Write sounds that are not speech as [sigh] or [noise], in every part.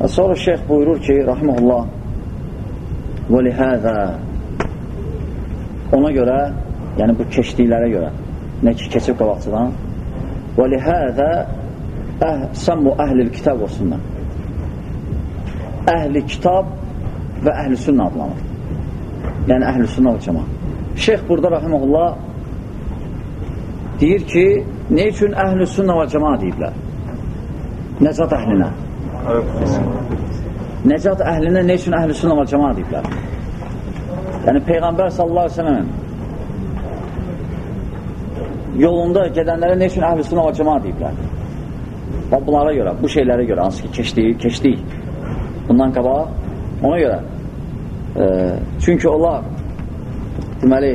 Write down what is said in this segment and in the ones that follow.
Və sonra şeyx buyurur ki, rahiməhullah, və lihəzə ona görə, yəni bu keçdiklərə görə, nə ki, keçib qabaqçıdan, və lihəzə əh, səmmu əhlil kitab olsunlar. Əhli kitab və əhl-i sünnə adlanır. Yəni əhl-i sünnə və cəma. Şeyx burada rahiməhullah deyir ki, ne üçün əhl-i sünnə və cəma deyiblər? Nəcat əhlinə. Nəcat əhlinə ne üçün əhl-i sünnə və cəma deyiblər? Yəni Peyğəmbər sallallahu aleyhi ve sellem'in yolunda gedənlərə ne üçün əhl-i sünnə və cəma deyiblər? Və bunlara görə, bu şeylərə görə, hansı ki, keçdik, keçdik. Bundan qabaq, ona görə. E, çünki onlar, deməli,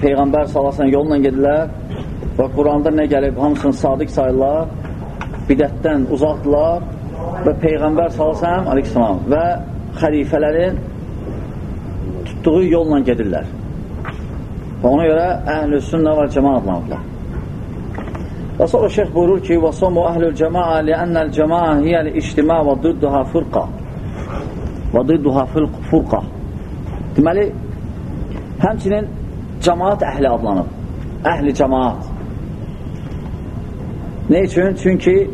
Peyğəmbər salasən yolla gedirlər və Quranda nə gəlib, hamısını sadiq sayırlar, bidətdən uzaqdırlar və Peyğəmbər salasən, aleyhissalam, və xəlifələrin tutduğu yolla gedirlər. Və ona görə əhl-i sünnə və cəma adlanırlar. Və sonra şeyh buyurur ki, cəmaa liənnəl cəmaa hiyəl iştima və didduha fırqa və didduha fırqa Deməli, həmçinin cəmaat əhli adlanıb. Əhli cəmaat. Ne üçün? Çünki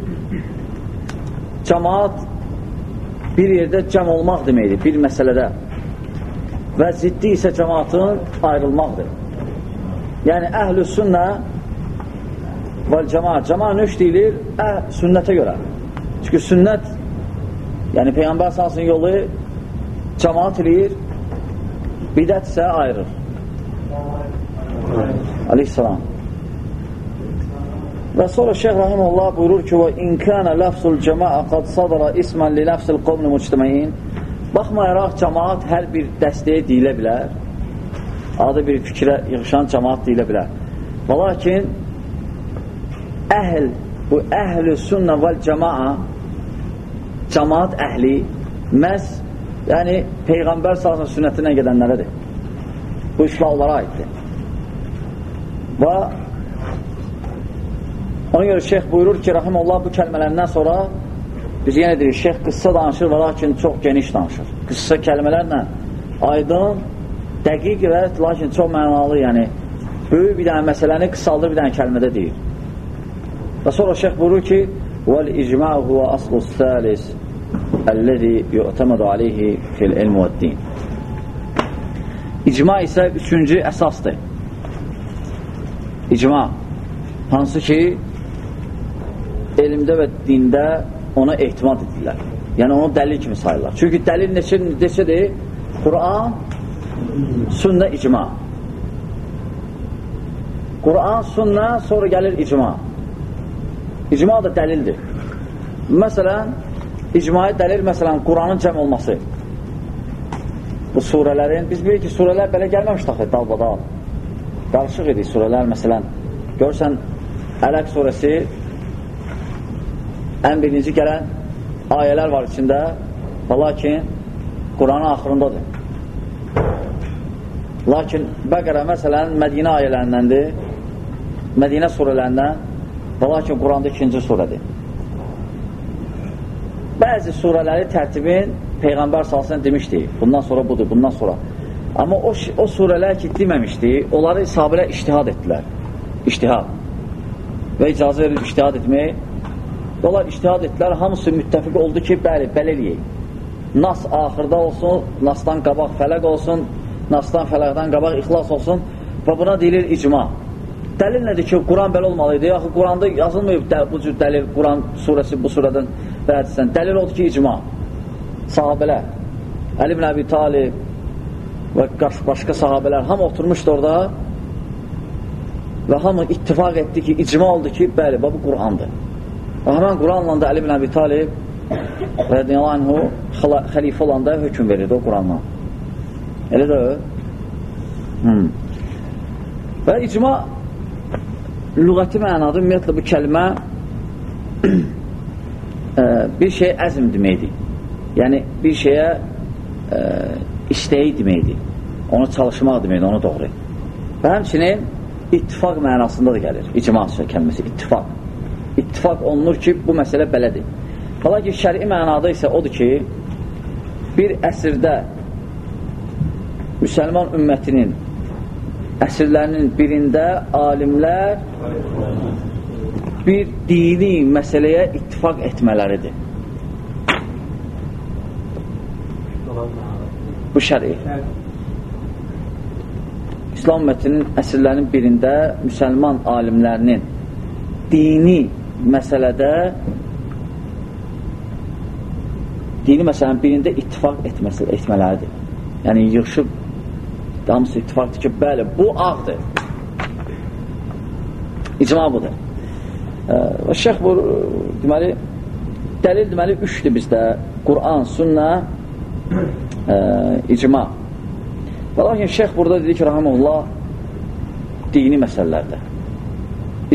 cəmaat bir yerdə cəm olmaq deməkdir, bir məsələdə. Və ziddi isə cəmaatın ayrılmaqdır. Yəni, əhl-i sünnə və cəmaat. Cəmaat nöş deyilir ə, sünnətə görə. Çünki sünnət, yəni Peyğəmbər salsın yolu cəmaat eləyir, bidət isə ayırır. Aleyhisselam. Və sonra Şeyh Rahimullah buyurur ki, inkənə ləfzul cəmaə qad sadara ismən li ləfzil qovni müctəməyin Baxmayaraq, cəmaat hər bir dəstəyə deyilə bilər. Adı bir fikrə yığışan cəmaat deyilə bilər. Və lakin, əhl, bu əhl-i sünnə vəl cəmaa cəmaat əhli məhz, yəni Peyğəmbər salsın sünnətinə gedənlərədir. Bu işlə onlara aiddir. Və ona görə şeyx buyurur ki, Rahimullah bu kəlmələrindən sonra biz yenə deyirik, şeyx qıssa danışır və lakin çox geniş danışır. Qıssa kəlmələrlə aydın, dəqiq və lakin çox mənalı, yəni böyük bir dənə məsələni qısaldır bir dənə kəlmədə deyir. Və sonra şeyx buyurur ki, وَالْإِجْمَعُ هُوَ أَصْلُ الثَّالِسِ الَّذِي يُعْتَمَدُ عَلَيْهِ فِي الْعِلْمِ وَالدِّينِ İcma isə üçüncü əsasdır. İcma, hansı ki, elmdə və dində ona ehtimad edirlər. Yəni, onu dəlil kimi sayırlar. Çünki dəlil neçə, neçədir? Quran, sünnə, icma. Quran, sünnə, sonra gəlir icma. İcma da dəlildir. Məsələn, icmaya dəlil, məsələn, Quranın cəm olması. Bu surələrin, biz bilirik ki, surələr belə gəlməmiş daxil, dalbadal. Qarışıq edik surələr, məsələn, görsən, Ələq surəsi ən birinci gələn ayələr var içində və lakin Quranın axırındadır. Lakin Bəqərə məsələn Mədinə ayələrindəndir, Mədinə surələrindən və lakin Quranda ikinci surədir. Bəzi surələri tərtibin Peyğəmbər salsın demişdi, bundan sonra budur, bundan sonra. Amma o, o surələr ki, deməmişdi, onları sahabələr iştihad etdilər. İştihad. Və icazə verir iştihad etmək. Onlar iştihad etdilər, hamısı müttəfiq oldu ki, bəli, belə eləyək. Nas axırda olsun, Nasdan qabaq fələq olsun, Nasdan fələqdən qabaq ixlas olsun və buna deyilir icma. Dəlil nədir ki, Quran belə olmalıydı? Yaxı, Quranda yazılmayıb bu cür dəlil, Quran surəsi bu surədən və hədisdən. Dəlil odur ki, icma. Sahabələr, Əli ibn Əbi Talib və başqa sahabələr hamı oturmuşdu orada və hamı ittifak etdi ki, icma oldu ki, bəli, bu Qurandır. Və həmən Quranla da Əli ibn Əbi Talib radiyallahu anhu xəlifə olanda hökum verirdi o Quranla. Elə də. Hmm. Və icma lügəti mənadır, ümumiyyətlə bu kəlmə [clears throat] e, bir şey əzm deməkdir. Yəni, bir şeyə e, istəyi deməkdir. Onu çalışmaq deməkdir, onu doğru. Və həmçinin ittifaq mənasında da gəlir. İcma kəlməsi, ittifaq. İttifaq olunur ki, bu məsələ belədir. Qala ki, şəri mənada isə odur ki, bir əsrdə müsəlman ümmətinin əsrlərinin birində alimlər bir dini məsələyə ittifaq etmələridir. Bu şəri. İslam ümmətinin əsrlərinin birində müsəlman alimlərinin dini məsələdə dini məsələnin birində ittifaq etməsi, etmələridir. Yəni, yığışıb hamısı ittifaqdır ki, bəli, bu ağdır. İcma budur. Və şeyx bu, deməli, dəlil deməli, üçdür bizdə. Quran, sünnə, ə, icma. Və lakin şeyx burada dedi ki, rahimullah, dini məsələlərdə.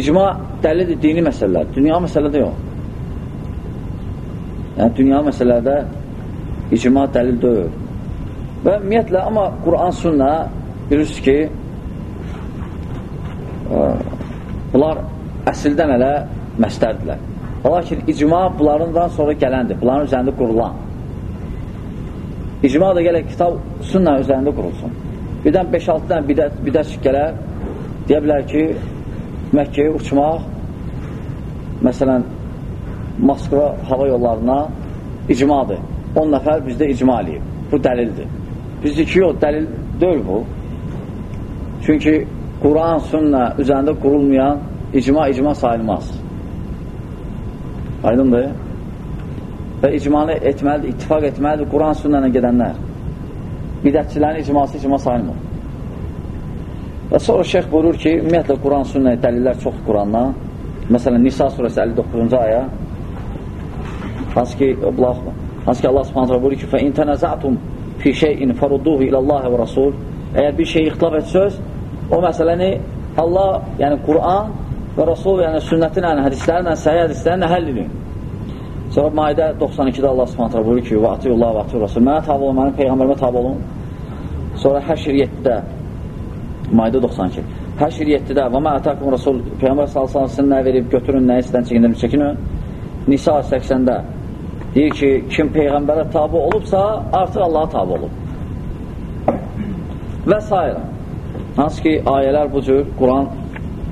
İcma dəlildir dini məsələlər, dünya məsələdə yox. Yəni, dünya məsələlərdə icma dəlil deyil. Və ümumiyyətlə, amma Quran, sünnə bilirsiniz ki, ə, bunlar əsildən elə məstərdirlər. Lakin icma bunlarından sonra gələndir, bunların üzərində qurulan. İcma da gələk kitab sünnə üzərində qurulsun. Birdən 5-6 dənə bidət, bidət gələr, deyə bilər ki, Məkkəyə uçmaq, məsələn, Moskva hava yollarına icmadır. 10 nəfər bizdə icma eləyib. Bu dəlildir. Bizdə ki, yox, dəlil deyil bu. Çünki Quran, sünnə üzərində qurulmayan icma, icma sayılmaz. Aydındır? Və icmanı etməlidir, ittifak etməlidir Quran, sünnə gedənlər. Bidətçilərin icması icma sayılmır. Və sonra şeyx buyurur ki, ümumiyyətlə Quran, sünnə dəlillər çox Qurandan. Məsələn, Nisa surəsi 59-cu aya hansı ki, hansı ki Allah subhanətlə buyurur ki, فَاِنْ تَنَزَعْتُمْ فِي شَيْءٍ فَرُدُّهُ إِلَى اللّٰهِ وَرَسُولِ Əgər bir şey ixtilaf etsöz, o məsələni Allah, yəni Quran və Rasul, yəni sünnətin, yəni hədislərlə, səhiyyə hədislərlə həll edin. Sonra Maidə 92-də Allah subhanətlə buyurur ki, وَاتِيُ اللّٰهِ وَاتِيُ رَسُولِ Mənə tabi olun, mənim Peyğəmbərimə tabi olun. Sonra Həşr 7-də Mayda 92. Həşr 7-də və mə ətəkum Rasul Peyğəmbər sallallahu əleyhi nə verib götürün, nə istən çəkindirin, çəkinin. Nisa 80-də deyir ki, kim peyğəmbərə tabe olubsa, artıq Allaha tabe olub. Və s. Hansı ki, ayələr bu cür Quran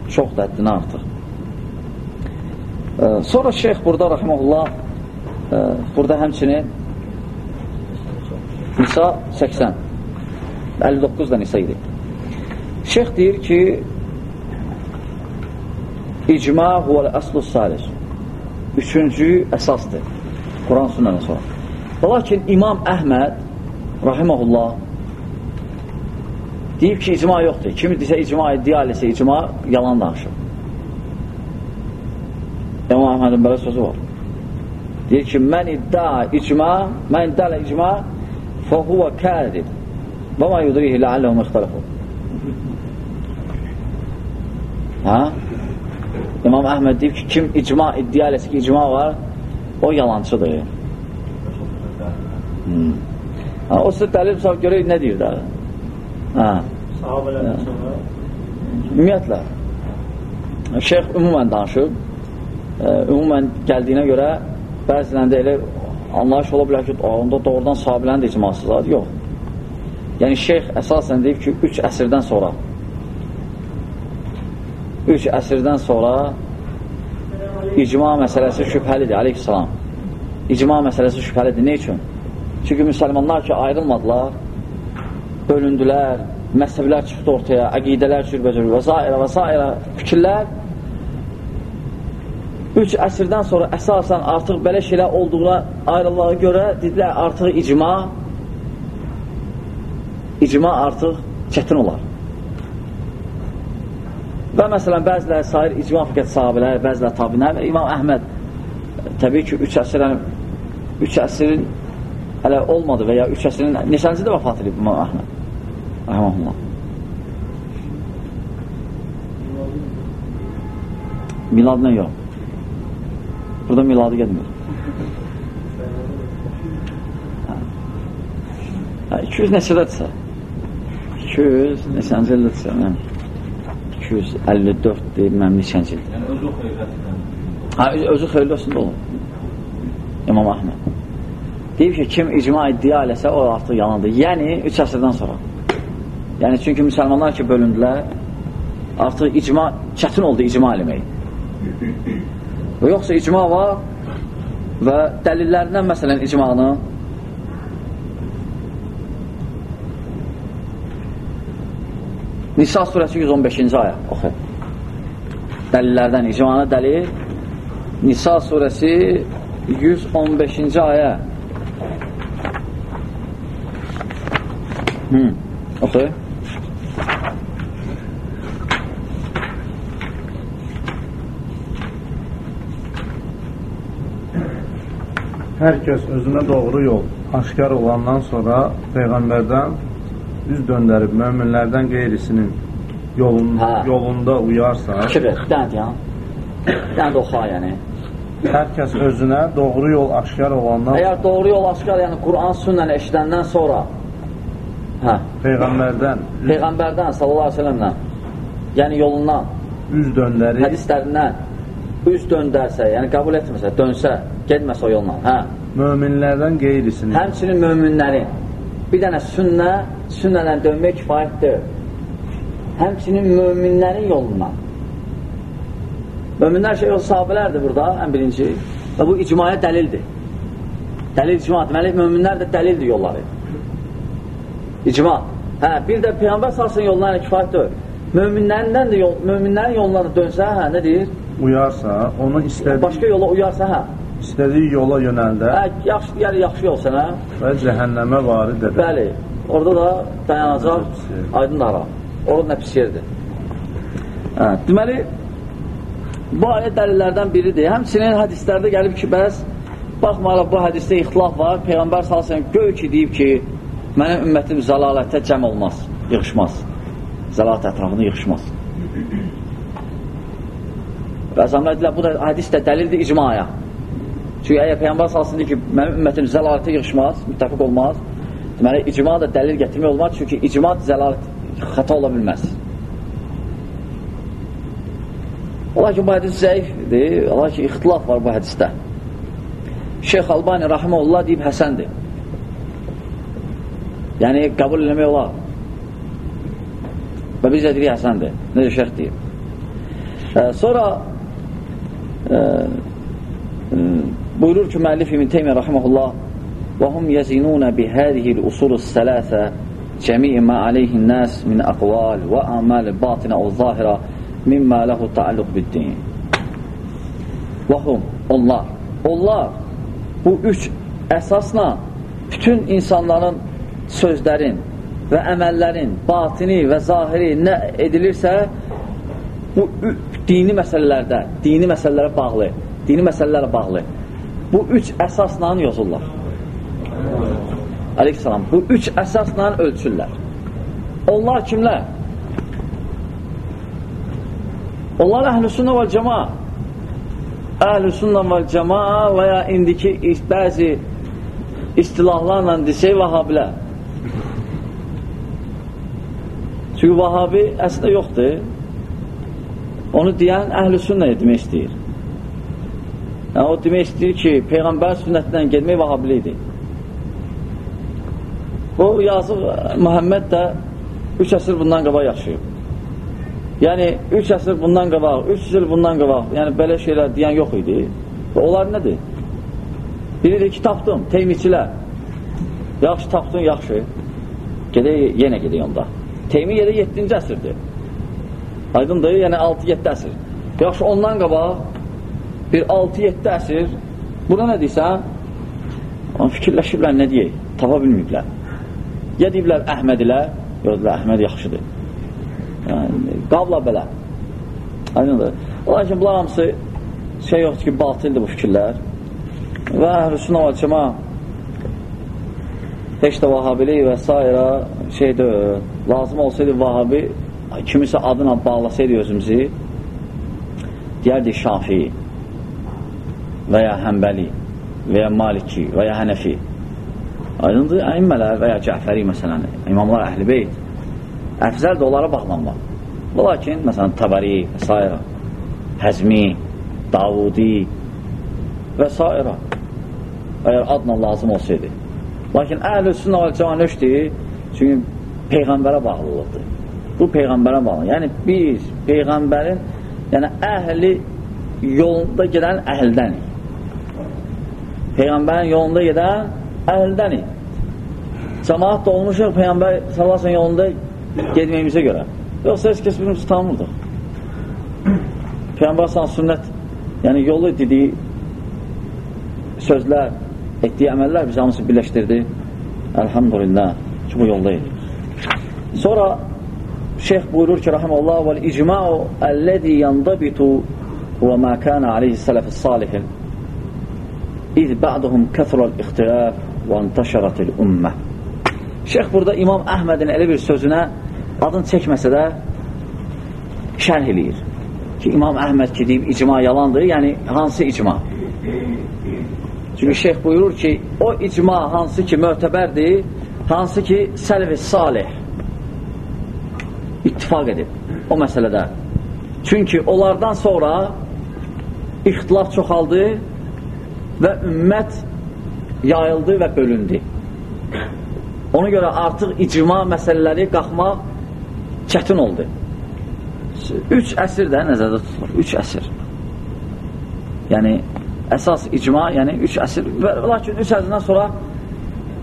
çox dəddinə artıq. Sonra şeyx burada rahiməhullah e, burada həmçinin Nisa 80 59 da Nisa idi. Şeyx deyir ki, icma huvəl əslu salis. Üçüncü əsasdır. Quran sünnədən sonra. Lakin İmam Əhməd rahiməhullah deyib ki, icma yoxdur. Kimi desə icma iddia eləsə icma yalan danışır. İmam Əhmədin belə sözü var. Deyir ki, mən iddia icma, mən iddia icma fəhuvə kədib və ma yudrihi ləalləhum ixtələfun. Hə? İmam Əhməd deyib ki, kim icma iddia eləsə ki, icma var, o yalancıdır. Hmm. Ha, o sizə dəlil sağ görək nə deyir də? Hə. Sahabələrdən sonra? Ümumiyyətlə, şeyx ümumən danışıb, ə, ümumən gəldiyinə görə bəzilərində elə anlayış ola bilər ki, onda doğrudan sahabilərin də icması zad yox. Yəni, şeyx əsasən deyib ki, üç əsrdən sonra üç əsrdən sonra icma məsələsi şübhəlidir, aleyhissalam. İcma məsələsi şübhəlidir. Ne üçün? Çünki müsəlmanlar ki, ayrılmadılar, bölündülər, məzhəblər çıxdı ortaya, əqidələr cürbəcür və s. və s. fikirlər üç əsrdən sonra əsasən artıq belə şeylər olduğuna ayrılığa görə dedilər artıq icma icma artıq çətin olar. Və məsələn, bəziləri sayır icma fəqət sahabələr, bəziləri tabinlər və İmam Əhməd təbii ki, üç əsrin üç əsrin hələ olmadı və ya üç əsrin neçənci də vəfat edib İmam Əhməd? Rəhməhullah. Miladla yox. Burada miladı gedmir. Hə, 200 neçədədirsə? 200 neçənci ildirsə? Hə. 254 deyil, mənim neçənci ildir. Yəni, özü xeyriyyəsindən. Hə, özü xeyriyyəsində olur. İmam Əhməd. Deyib ki, kim icma iddia eləsə, o artıq yalandır. Yəni, üç əsrdən sonra. Yəni, çünki müsəlmanlar ki, bölündülər, artıq icma, çətin oldu icma eləmək. Və yoxsa icma var və dəlillərindən, məsələn, icmanı Nisa surəsi 115-ci ayə. Oxu. Dəlillərdən icmanı dəlil. Nisa surəsi 115-ci ayə. Hı, oxu. Hər kəs özünə doğru yol. Aşkar olandan sonra Peyğəmbərdən üz döndərib möminlərdən qeyrisinin yolun, hə. yolunda uyarsa, Fikir ver, dən deyən. Dən də oxa, yəni. hər kəs özünə doğru yol aşkar olandan Əgər doğru yol aşkar, yəni Quran sünnəni eşidəndən sonra hə, Peyğəmbərdən Peyğəmbərdən sallallahu aleyhi ve sellemlə yəni yolundan, üz döndərib hədislərindən üz döndərsə, yəni qəbul etməsə, dönsə, getməsə o yolla, hə. möminlərdən qeyrisinin Həmçinin möminlərin bir dənə sünnə, sünnədən dönmək kifayət deyil. Həmçinin möminlərin yolundan. Möminlər şey, o sahabələrdir burada, ən birinci. Və bu icmaya dəlildir. Dəlil icma, deməli, möminlər də dəlildir yolları. İcma. Hə, bir də Peyğəmbər salsın yollarına kifayət deyil. Möminlərindən də yol, möminlərin yoluna da dönsə, hə, nə deyir? uyarsa, onu istədiyi, Başqa yola uyarsa, hə. İstədiyi yola yönəldə Hə, yaxşı, yəni yaxşı yol sənə. və cəhənnəmə varid edər. Bəli, orada da dayanacaq aydın ara. Orada nə pis yerdir. Hə, deməli, bu ayə dəlillərdən biridir. Həmçinin hədislərdə gəlib ki, bəs baxmayaraq bu hədisdə ixtilaf var. Peyğəmbər salsın göy ki, deyib ki, mənim ümmətim zəlalətə cəm olmaz, yığışmaz. Zəlalət ətrafında yığışmaz. Və əzamlar dedilər, bu da hədis də dəlildir icmaya. Çünki əgər Peyğəmbər salsın deyir ki, mənim ümmətim zəlalətə yığışmaz, müttəfiq olmaz, deməli, icma da dəlil gətirmək olmaz, çünki icma zəlalət xəta ola bilməz. Ola ki, bu hədis zəifdir, ola ki, ixtilaf var bu hədisdə. Şeyx Albani Rahimullah deyib Həsəndir. Yəni, qəbul eləmək olar. Və biz də deyirik Həsəndir. Necə şeyx deyib. E, sonra e, e, Buyurur ki, müəllif İbn Teymiyyə rəhməhullah və hum yəzinunə bi hədihil usulus sələsə cəmi'i mə aleyhin nəs min əqval və əməli batinə o zahirə mimmə ləhu təalluq biddin. Və hum onlar onlar bu üç əsasla bütün insanların sözlərin və əməllərin batini və zahiri nə edilirsə bu dini məsələlərdə dini məsələlərə bağlı dini məsələlərə bağlı bu üç əsasla yazırlar Aleyhisselam. Bu üç əsasla ölçürlər. Onlar kimlər? Onlar əhl-i və cəma. Əhl-i və cəma və ya indiki bəzi istilahlarla desək vahabilər. Çünki vahabi əslində yoxdur. Onu deyən əhl-i sünnə demək istəyir. Yəni, o demək istəyir ki, Peyğəmbər sünnətindən gedmək vahablidir. O yazıq Məhəmməd də 3 əsr bundan qabaq yaşayıb. Yəni 3 əsr bundan qabaq, 300 il bundan qabaq, yəni belə şeylər deyən yox idi. Və onlar nədir? Biri ki, tapdım, teymikçilər. Yaxşı tapdın, yaxşı. Gedək, yenə gedək onda. Teymiyyədə 7-ci əsrdir. Aydındır, yəni 6-7 əsr. Yaxşı, ondan qabaq bir 6-7 əsr buna nə deyirsən? Onu fikirləşiblər, nə deyək? Tapa bilməyiblər. Ya deyiblər Əhmədilər, yoxdurlar, Əhməd yaxşıdır. Yəni, qabla belə. Aydındır. Lakin bunlar hamısı şey yoxdur ki, batildir bu fikirlər. Və Əhl-Sünnə və Cəma heç də vahabilik və s. şey deyil. Lazım olsaydı vahabi kimisə adına bağlasaydı özümüzü deyərdik Şafii və ya Həmbəli və ya Maliki və ya Hənəfi Aydındır, əimmələr və ya Cəfəri məsələn, imamlar əhl-i beyt əfzəl də onlara bağlanmaq. Lakin, məsələn, Tabari və s. Həzmi, Davudi və s. əgər adla lazım olsaydı. Lakin əhl-i sünnə və cəma nöşdir, çünki Peyğəmbərə bağlılıqdır. Bu Peyğəmbərə bağlı. Yəni, biz Peyğəmbərin yəni əhli yolunda gedən əhildənik. Peyğəmbərin yolunda gedən əhildənik. Cəmaat da olmuşuq Peyğəmbər sallasın yolunda gedməyimizə görə. Yoxsa heç kəs birimizi tanımırdıq. Peyğəmbər sallasın sünnət, yəni yolu dediyi sözlər, etdiyi əməllər bizi hamısı birləşdirdi. Elhamdülillah ki, bu yoldayıq. Sonra şeyh buyurur ki, rahiməllah, vəl-icma'u əlləzi yandabitu və mə kənə aleyhi sələf-i salihin İz ba'duhum kəthral ixtilaf və entəşəratil ümmə Şeyx burada İmam Əhmədin elə bir sözünə adını çəkməsə də şərh eləyir ki, İmam Əhməd ki, deyib icma yalandır, yəni hansı icma? Çünki şeyx buyurur ki, o icma hansı ki mötəbərdir, hansı ki sələf-i salih ittifak edib o məsələdə. Çünki onlardan sonra ixtilaf çoxaldı və ümmət yayıldı və bölündü. Ona görə artıq icma məsələləri qalxmaq çətin oldu. Üç əsr də nəzərdə tutulur. Üç əsr. Yəni, əsas icma, yəni üç əsr. Və, lakin üç əsrdən sonra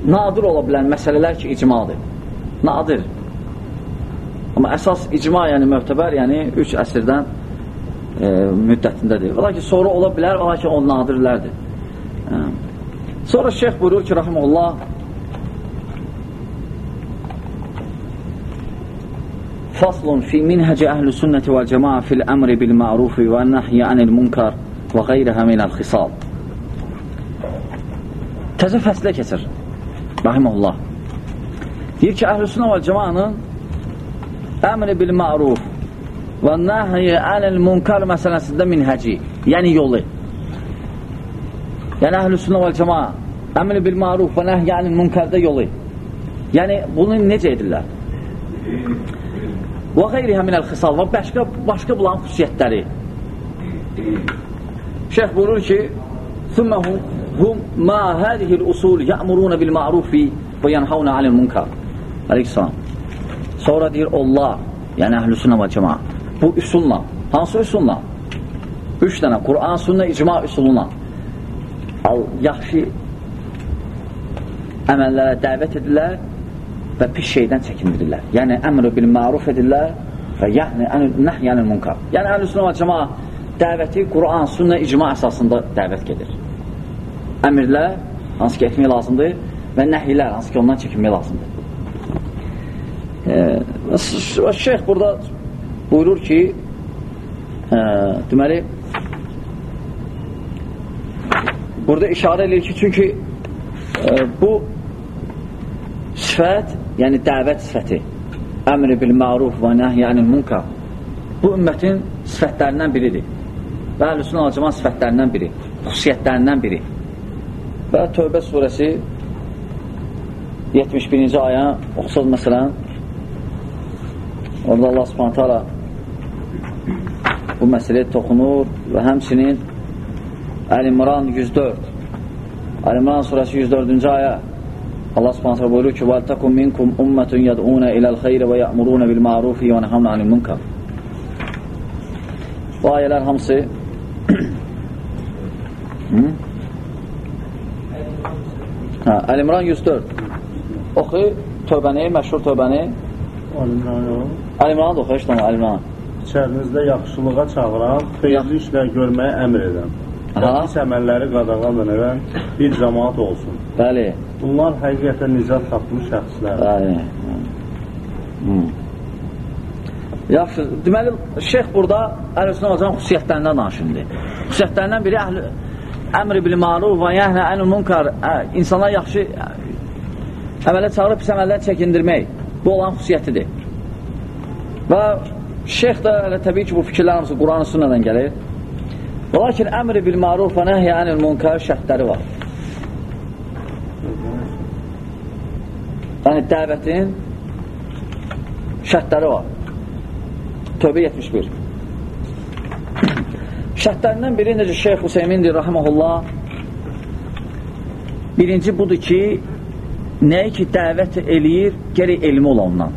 nadir ola bilən məsələlər ki, icmadır. Nadir. Amma əsas icma, yəni möhtəbər, yəni üç əsrdən e, müddətindədir. Ola ki, sonra ola bilər, ola ki, o nadirlərdir. E. Sonra şeyx buyurur ki, rahimullah, Faslun fi minhəcə əhl-i sünnəti vəl cəmaə fil əmri bil ma'rufi və nəhyə anil munkar və qeyrəhə minəl xisal. Təzə fəslə keçir. Rahimullah. Deyir ki, əhl-i sünnə vəl cəmaənin əmri bil ma'ruf və nəhyə anil munkar məsələsində minhəci, yəni yolu. Yəni, əhlüsünə və cəma əmri bil maruf və nəh, yəni münkərdə yolu. Yəni, bunu necə edirlər? Və qeyri həminəl xisal və başqa, başqa bulan xüsusiyyətləri. Şeyh buyurur ki, Thümməhum hum ma hədihil usul yəmuruna bil marufi və yənhavna alil münkar. Əleyhissalam. Sonra deyir, onlar, yəni əhlüsünə və cəma, bu üsulla, hansı üsulla? Üç dənə, Qur'an, sünnə, icma üsuluna. Yaxşı əməllərə dəvət edirlər və pis şeydən çəkindirirlər. Yəni, əmrü bil maruf edirlər və yəni, nəhyənil munkar. Yəni, əhl-i sünnə və cəma dəvəti Quran, sünnə, icma əsasında dəvət gedir. Əmirlər, hansı ki, etmək lazımdır və nəhilər, hansı ki, ondan çəkinmək lazımdır. E, şeyx burada buyurur ki, e, deməli, burada işarə edir ki, çünki e, bu sifət, yəni dəvət sifəti, əmri bil məruf və nəhyənil munkar, bu ümmətin sifətlərindən biridir. Və əhlüsünə alacıman sifətlərindən biri, xüsusiyyətlərindən biri. Və Tövbə surəsi 71-ci aya oxusaq məsələn, orada Allah subhanətə bu məsələyə toxunur və həmçinin Əl-İmran 104 Əl-İmran surəsi 104-cü aya Allah subhanətə buyurur ki وَلْتَكُمْ مِنْكُمْ أُمَّةٌ يَدْعُونَ إِلَى الْخَيْرِ وَيَأْمُرُونَ بِالْمَعْرُوفِ وَنَهَوْنَ عَنِ الْمُنْكَرِ Bu ayələr hamısı [clears throat] hə, Əl-İmran 104 Oxu tövbəni, məşhur tövbəni Əl-İmran da oxu, işte Əl-İmran İçərinizdə yaxşılığa çağıran, xeyirli işlər görməyə əmr edən və pis əməlləri qadağan edən bir cəmaat olsun. Bəli. Bunlar həqiqətən nicat tapmış şəxslər. Bəli. Hmm. Yaxşı, deməli, şeyx burada Əl-Hüsnə Hocam xüsusiyyətlərindən danışındır. Xüsusiyyətlərindən biri əhl əmr bil maruf və yəhnə ənül munkar insanlar yaxşı əmələ çağırıb pis əməllər çəkindirmək. Bu olan xüsusiyyətidir. Və şeyx də elə təbii ki, bu fikirlər hamısı Quran-ı sünnədən gəlir. Lakin əmr bil maruf və nəhyə ənül munkar şərtləri var. Yəni, dəvətin şərtləri var. Tövbə 71. Şərtlərindən biri necə Şeyx Hüseymindir, rahiməhullah, birinci budur ki, nəyi ki dəvət eləyir, gerək elmi ola ondan.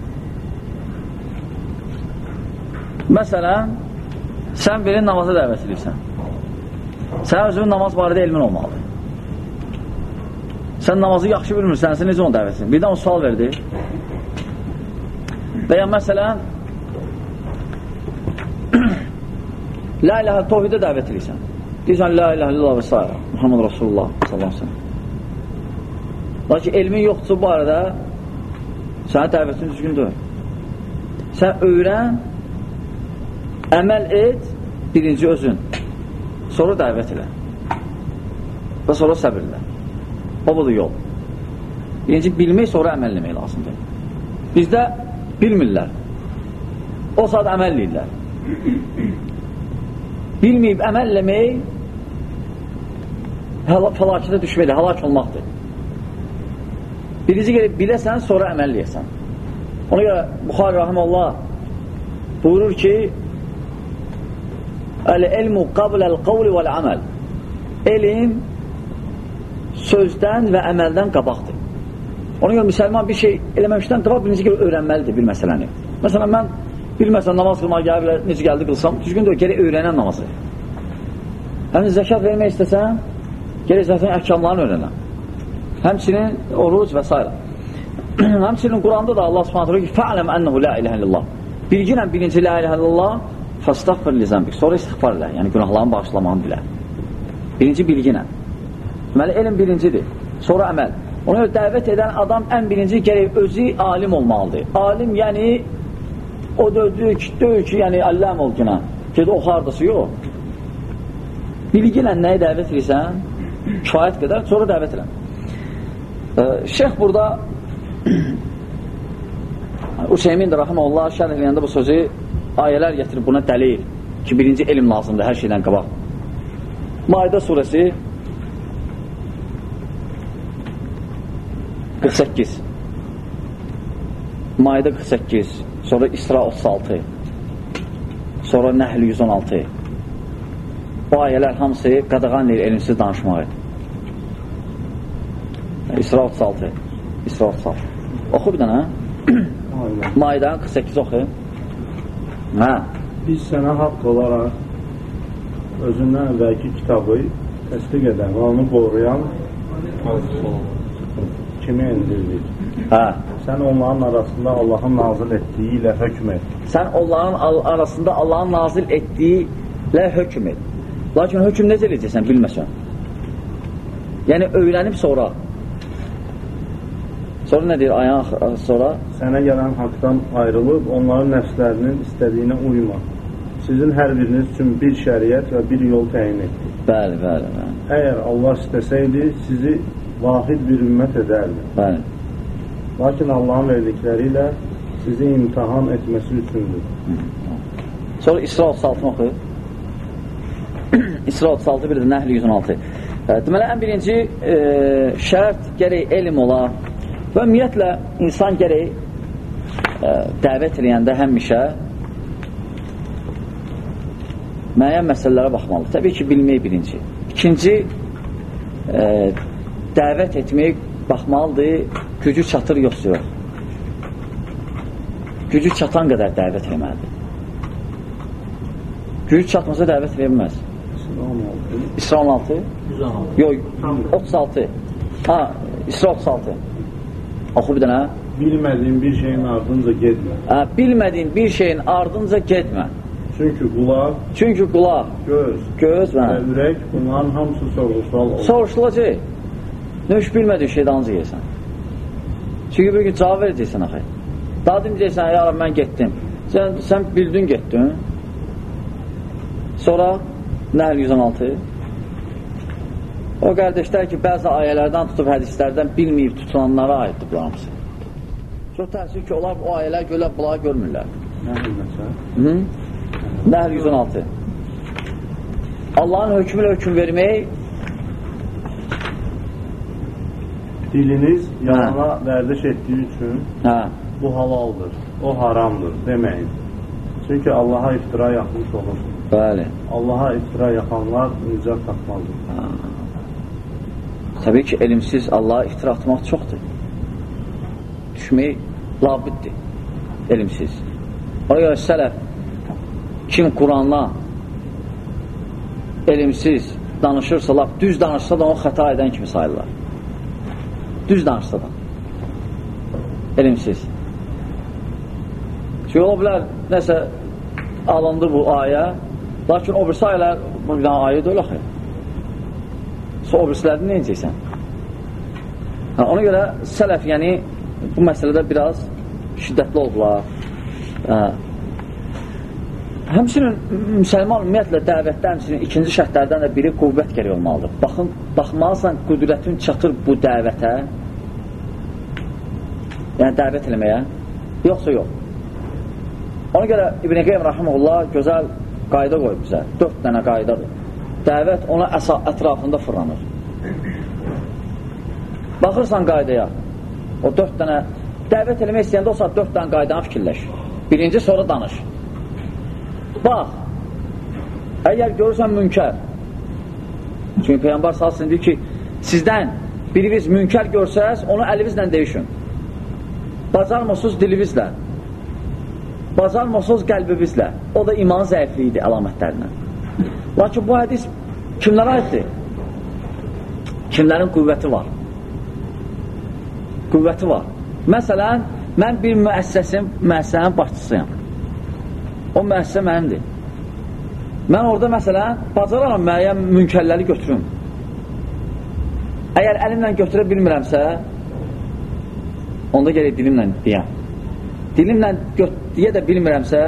Məsələn, sən birin namaza dəvət edirsən. Sən özünün namaz barədə elmin olmalıdır. Sən namazı yaxşı bilmirsən, sən necə onu dəvət edirsən? Birdən o sual verdi. Və ya məsələn, [clears throat] La ilahə tovhidə dəvət edirsən. Deyirsən, La ilahə illallah və s. Muhammed Rasulullah aleyhi Lakin elmin yoxdursa bu arada sənə dəvətin düzgündür. Sən öyrən, əməl et, birinci özün. Sonra dəvət elə. Və sonra səbirlə. O budur yol. Birinci bilmək, sonra əməl eləmək lazımdır. Bizdə bilmirlər. O saat əməl edirlər. Bilməyib əməl eləmək fəlakətə düşməkdir, halak olmaqdır. Birinci gəlib biləsən, sonra əməl eləyəsən. Ona görə Buxari Rahiməllah buyurur ki Əl-ilmu qabləl qavli vəl-əməl Elm sözdən və əməldən qabaqdır. Ona görə müsəlman bir şey eləməmişdən qabaq birinci gəlib öyrənməlidir bir məsələni. Məsələn, mən bilməsəm namaz qılmağa gəlib, necə gəldi qılsam, düzgün də gələk öyrənən namazı. Həmin zəkat vermək istəsən, gələk zəkatın əhkamlarını öyrənən. Həmçinin oruc və s. Həmçinin Quranda da Allah subhanətə ki, fə'ləm ənəhu la iləhə illallah. Bilginən birinci la iləhə illallah, fəstəğfir li zəmbik. Sonra istighfar elə, yəni günahların bağışlamağını bilə. Birinci bilginən. Deməli, elm birincidir. Sonra əməl. Ona görə dəvət edən adam ən birinci gərək özü alim olmalıdır. Alim, yəni o döydük, döyük yəni alləm ol günə. Gedi oxardası yox. Bilginlə nəyi dəvət edirsən? Kifayət qədər, sonra dəvət edən. Şeyx burada [clears throat] Useymin də rəhməllah şərh eləyəndə bu sözü ayələr gətirib buna dəlil ki, birinci elm lazımdır hər şeydən qabaq. Maidə surəsi 48 Maidə 48 sonra İsra 36 sonra Nəhl 116 bu ayələr hamısı qadağan edir elmsiz danışmağı. İsra 36 İsra 36 oxu bir dənə. [clears throat] Maidən 48 oxu hə biz sənə haqq olaraq özündən əvvəlki kitabı təsdiq edən və onu qoruyan kimi endirdik. Hə. Sən onların arasında Allahın nazil etdiyi ilə hökm et. Sən onların arasında Allahın nazil etdiyi ilə hökm et. Lakin hökm necə edəcəksən bilməsən. Yəni öyrənib sonra Sonra nə deyir ayağın sonra? Sənə gələn haqdan ayrılıb onların nəfslərinin istədiyinə uyma. Sizin hər biriniz üçün bir şəriət və bir yol təyin etdi. Bəli, bəli, bəli. Əgər Allah istəsəydi, sizi vahid bir ümmət edərdi. Bəli. Lakin Allahın verdikləri ilə sizi imtihan etməsi üçündür. Sonra İsra 36 oxu. İsra 36 bir də Nəhl 116. Deməli, ən birinci e, şərt gərək elm ola və ümumiyyətlə insan gərək e, dəvət eləyəndə həmişə müəyyən məsələlərə baxmalıdır. Təbii ki, bilmək birinci. İkinci, e, dəvət etmək baxmalıdır, gücü çatır, yoxsa yox. Gücü çatan qədər dəvət etməlidir. Gücü çatmasa dəvət edə bilməz. İsra 16? 116. Yox, 36. Ha, İsra 36. Oxu bir dənə. Bilmədiyin bir şeyin ardınca getmə. Hə, bilmədiyin bir şeyin ardınca getmə. Çünki qulaq, Çünki qulaq, göz göz və və ürək bunların hamısı sorğu-sual olur. soruşulacaq. Nə iş bilmədiyin şeydə ancaq yeyəsən. Çünki bir gün cavab verəcəksən axı. Daha deməyəcəksən, ya mən getdim. Sən, sən bildin, getdin. Sonra Nəhl 116 O qardaşlar ki, bəzi ayələrdən tutub hədislərdən bilməyib tutulanlara aiddir bu hamısı. Çox təəssüf ki, onlar o ayələr görə bunları görmürlər. Hı? Nəhl 116 Allahın hökmülə hökm vermək Diliniz yalana vərdiş etdiyi üçün hə, bu halaldır, o haramdır deməyin. Çünki Allaha iftira yaxmış olur. bəli. Allaha iftira yaxanlar nicat tapmalıdır. Təbii ki, elmsiz Allaha iftira atmaq çoxdur. Düşmək labiddir, elmsiz. O görə sələf kim Quranla elmsiz danışırsa, laf düz danışsa da onu xəta edən kimi sayırlar. Düz danışsa da. Elmsiz. Çünki ola bilər, nəsə alındı bu ayə, lakin o birisi ayələr, bu bir dənə ayə deyil axı. O birisilərini nə edəcəksən? Hə, ona görə sələf, yəni, bu məsələdə biraz şiddətli oldular. Hə. Həmçinin müsəlman ümumiyyətlə dəvətdə həmçinin ikinci şərtlərdən də biri qüvvət gərək olmalıdır. Baxın, baxmalısan qüdrətin çatır bu dəvətə, yəni dəvət eləməyə, yoxsa yox. Ona görə İbn-i Qeym Rahimullah gözəl qayda qoyub bizə. Dörd dənə qaydadır. Dəvət ona ətrafında fırlanır. Baxırsan qaydaya, o dörd dənə dəvət eləmək istəyəndə o saat dörd dənə qaydanı fikirləş. Birinci, sonra danış. Bax, əgər görürsən münkər, çünki Peyyambar salsın deyir ki, sizdən biriniz münkər görsəz, onu əlinizlə deyişin. Bacarmısınız dilinizlə, bacarmısınız qəlbinizlə. O da iman zəifliyidir əlamətlərindən. Lakin bu hədis kimlərə aiddir? Kimlərin qüvvəti var? Qüvvəti var. Məsələn, mən bir müəssəsin, müəssənin başçısıyam. O müəssə mənimdir. Mən orada məsələn, bacararam müəyyən münkərləri götürüm. Əgər əlimlə götürə bilmirəmsə, onda gələk dilimlə deyəm. Dilimlə deyə də bilmirəmsə,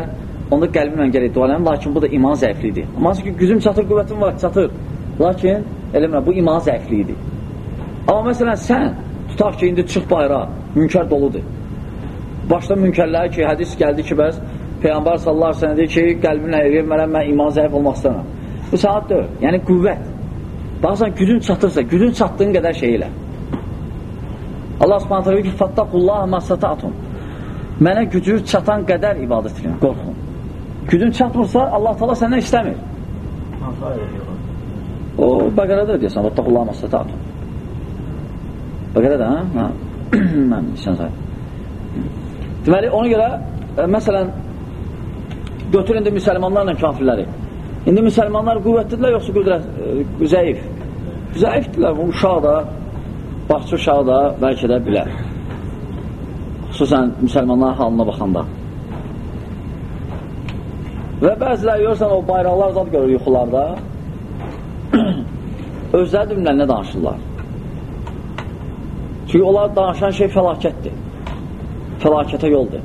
onda qəlbimlə gələk dualayam, lakin bu da iman zəiflidir. Amma ki, gücüm çatır, qüvvətim var, çatır. Lakin, eləmə, bu iman zəiflidir. Amma məsələn, sən tutaq ki, indi çıx bayra, münkər doludur. Başda münkərlər ki, hədis gəldi ki, bəs Peyğəmbər sallallahu əleyhi deyir ki, qəlbimlə vermərəm, mən iman zəif olmaq istəmirəm. Bu saat deyil. Yəni qüvvət. Baxsan gücün çatırsa, gücün çatdığın qədər şey elə. Allah Subhanahu taala ki, "Fattaqullaha masata'tum." Mənə gücü çatan qədər ibadət edin, qorxun. Gücün çatmırsa, Allah Taala səndən istəmir. O Bəqərədə deyirsən, "Fattaqullaha masata'tum." Bəqərədə, hə? [clears throat] Mən sən say. Deməli, ona görə ə, məsələn götür indi müsəlmanlarla kafirləri. İndi müsəlmanlar qüvvətlidirlər, yoxsa qüdrət, ə, zəif? Zəifdirlər, bu uşaq da, baxçı uşaq da bəlkə də bilər. Xüsusən müsəlmanların halına baxanda. Və bəzilər görürsən, o bayraqlar zad görür yuxularda, [clears throat] özləri dümlərlə danışırlar. Çünki onlar danışan şey fəlakətdir. Fəlakətə yoldur.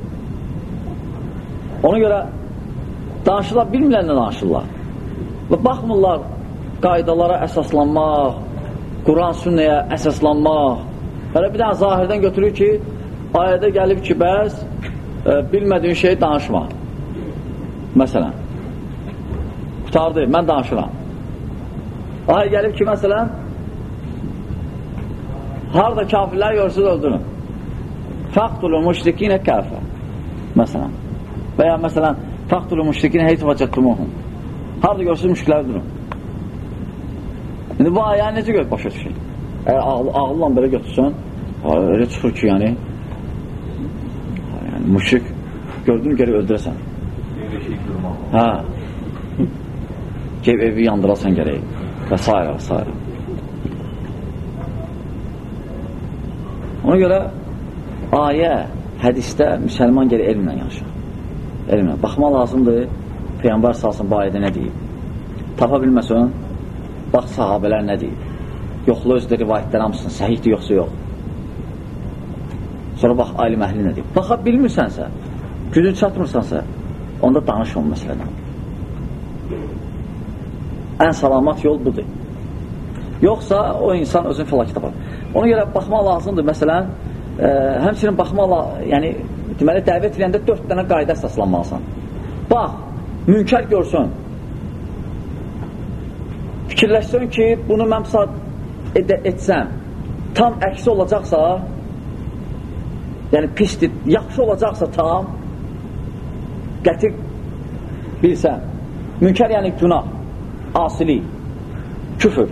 Ona görə danışırlar, bilmirlərlə danışırlar. Və baxmırlar qaydalara əsaslanmaq, Quran sünnəyə əsaslanmaq. Hələ bir dənə zahirdən götürür ki, ayədə gəlib ki, bəs e, bilmədiyin şeyi danışma. Məsələn, qutardı, mən danışıram. Ayə gəlib ki, məsələn, harada kafirlər görsünüz öldürün. Fəqtulu müşrikinə kəfə. Məsələn. Və ya məsələn, fəqtulu müşrikinə heyt vəcəttumuhum. Harada görsünüz müşrikləri öldürün. İndi bu ayəni necə gör başa düşün? Əgər ağlı, ağılla belə götürsən, elə çıxır ki, yəni, yəni müşrik gördün geri öldürəsən. Hə. Gev evi yandırasan gərək və s. və s. Ona görə ayə, hədisdə müsəlman geri elmlə yaşar. Elmlə. Baxma lazımdır, Peyyambar salsın bu ayədə nə deyib. Tapa bilməsən, bax sahabələr nə deyib. Yoxla özdə rivayətlər hamısın, səhihdir yoxsa yox. Sonra bax, alim əhli nə deyib. Baxa bilmirsənsə, gücün çatmırsansa, onda danış o məsələdən. Ən salamat yol budur. Yoxsa o insan özünü fəlakət tapar. Ona görə baxmaq lazımdır. Məsələn, ə, həmçinin baxmaqla, yəni deməli dəvət edəndə 4 dənə qayda əsaslanmalısan. Bax, münkər görsün. Fikirləşsən ki, bunu mən saat ed etsəm, tam əksi olacaqsa, yəni pisdir, yaxşı olacaqsa tam, qəti bilsən, münkər yəni günah, asilik, küfür.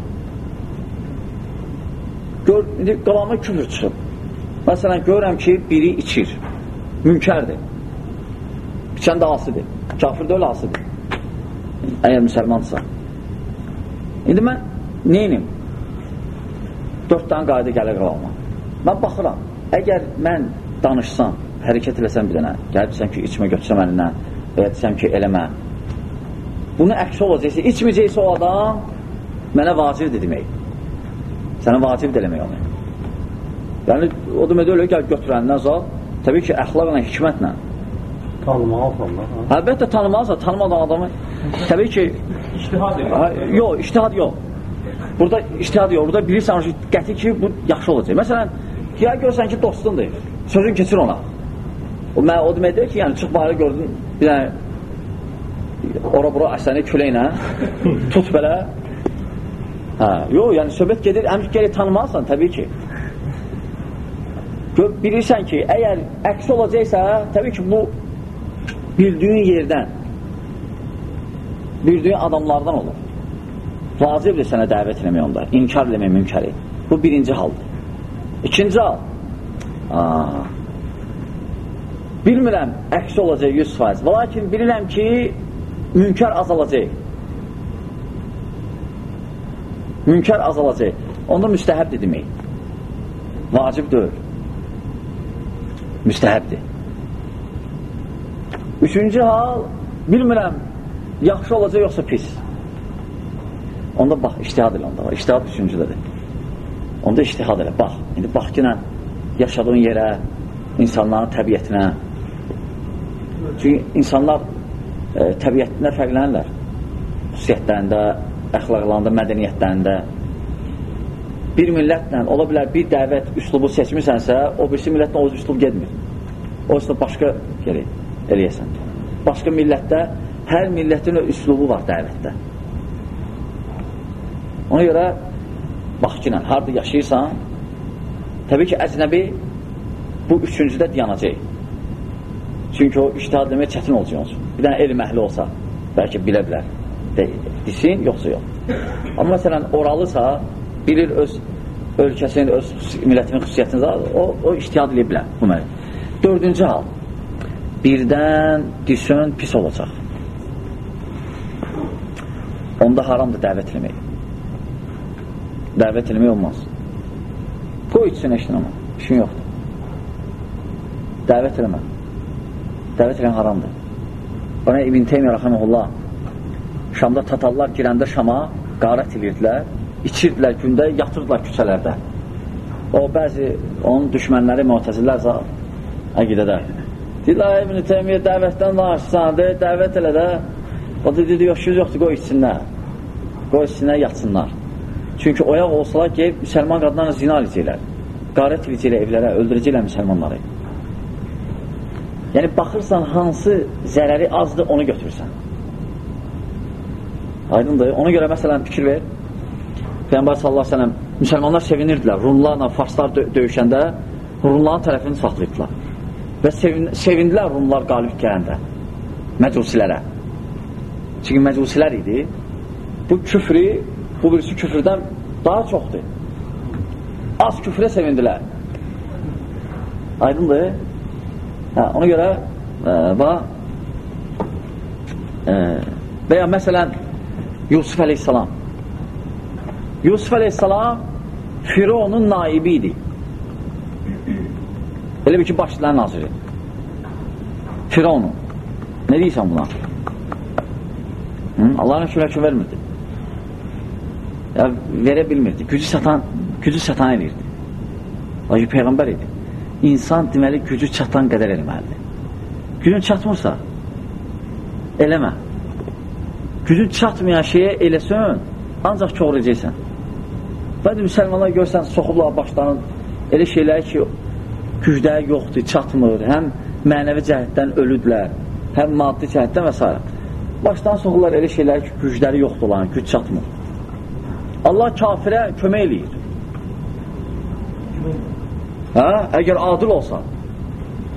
Gör, indi qabağıma küfür çıxıb. Məsələn, görürəm ki, biri içir. Münkərdir. İçən də asıdır. Kafir də öyle asıdır. Əgər müsəlmandırsa. İndi mən neyinim? Dörd dənə qayda gəlir qabağıma. Mən baxıram. Əgər mən danışsam, hərəkət eləsəm bir dənə, gəlib desəm ki, içmə götürsəm əlindən və ya desəm ki, eləmə. Bunu əks olacaqsa, içməyəcəksə o adam mənə vacibdir demək. Sənə vacibdir eləmək onu. Yəni, o demək öyle, gəl götürəndən zat, təbii ki, əxlaqla, hikmətlə. Tanımalısan da. Əlbəttə tanımalısan, tanımadan adamı. Təbii ki, İçtihad edir. yox, iştihad yox. Burada iştihad yox. Burada bilirsən ki, qəti ki, bu yaxşı olacaq. Məsələn, ya görsən ki, dostundur. Sözün keçir ona. O, mən o demək deyir ki, yəni çıx bahara gördün, bir dənə ora-bura əsəni küləklə [laughs] tut belə. Hə, yox, yəni söhbət gedir, əmr gəlir tanımalısan təbii ki. Gör, bilirsən ki, əgər əksi olacaqsa, təbii ki, bu bildiyin yerdən, bildiyin adamlardan olur. Vacibdir sənə dəvət eləmək onda, inkar eləmək mümkəri. Bu birinci haldır. İkinci hal, aa, bilmirəm, əksi olacaq 100%. Və lakin bilirəm ki, münkər azalacaq. Münkər azalacaq. Onda müstəhəbdir demək. Vacib deyil. Müstəhəbdir. Üçüncü hal, bilmirəm, yaxşı olacaq yoxsa pis. Onda bax, iştihad elə onda. İştihad üçüncüdədir. Onda iştihad elə, bax. İndi bax ki, yaşadığın yerə, insanların təbiətinə. Çünki insanlar e, təbiətində fərqlənirlər. Xüsusiyyətlərində, əxlaqlarında, mədəniyyətlərində. Bir millətlə, ola bilər bir dəvət üslubu seçmisənsə, o birisi millətlə o üslub gedmir. O üslub başqa gerək eləyəsən. Başqa millətdə, hər millətin üslubu var dəvətdə. Ona görə, bax ki, harada yaşayırsan, təbii ki, əcnəbi bu üçüncüdə dayanacaq. Çünki o iştihad demək çətin olacaq olsun. Bir dənə elm əhli olsa, bəlkə bilə bilər. De, desin, yoxsa yox. Amma məsələn, oralısa, bilir öz ölkəsinin, öz millətinin xüsusiyyətini, o, o iştihad edə bilər. Bu mənim. Dördüncü hal, birdən disön pis olacaq. Onda haramdır dəvət eləmək. Dəvət eləmək olmaz. Qoy içsin eşin amma, işin yoxdur. Dəvət eləmə. Dəvət eləmə haramdır. Ona İbn Teymiyyə rəxəməhullah Şamda tatallar girəndə Şama qarət edirdilər, içirdilər gündə, yatırdılar küçələrdə. O, bəzi onun düşmənləri, müətəzilər əqidədə. Deyirlər, İbn Teymiyyə dəvətdən danışsan, de, dəvət elə də. O dedi, yox, yüz yoxdur, qoy içsinlər. Qoy içsinlər, yatsınlar. Çünki oyaq olsalar, gəlib müsəlman qadınlarla zina edəcəklər. Qarət edəcəklər evlərə, öldürəcəklər müsəlmanları. Yəni, baxırsan, hansı zərəri azdır, onu götürürsən. Aydındır. Ona görə, məsələn, fikir ver. Peyyambər sallallahu aleyhi ve sellem, müsəlmanlar sevinirdilər. Rumlarla farslar dö döyüşəndə Rumların tərəfini saxlayıbdılar. Və sevin sevindilər Rumlar qalib gələndə. Məcusilərə. Çünki məcusilər idi. Bu küfrü, bu birisi küfrdən daha çoxdur. Az küfrə sevindilər. Aydındır. Hə, ona görə e, bax e, və məsələn Yusuf əleyhissalam Yusuf əleyhissalam Fironun naibi idi. Elə bir ki, başçıların naziri. Fironun. Ne deyirsən buna? Hı? Allah'ın şürəkü vermirdi. Ya, verə bilmirdi. Gücü satan, gücü satan eləyirdi. Lakin Peyğəmbər idi. İnsan deməli gücü çatan qədər eləməlidir. Gücün çatmırsa, eləmə. Gücün çatmayan şeyə eləsən, ancaq çoğuracaqsən. Bəzi müsəlmanlar görsən, soxublar başlarının elə şeylər ki, gücləri yoxdur, çatmır, həm mənəvi cəhətdən ölüdülər, həm maddi cəhətdən və s. Başdan soxurlar elə şeylər ki, gücləri yoxdur olan, güc çatmır. Allah kafirə kömək eləyir. Hə? Əgər adil olsa,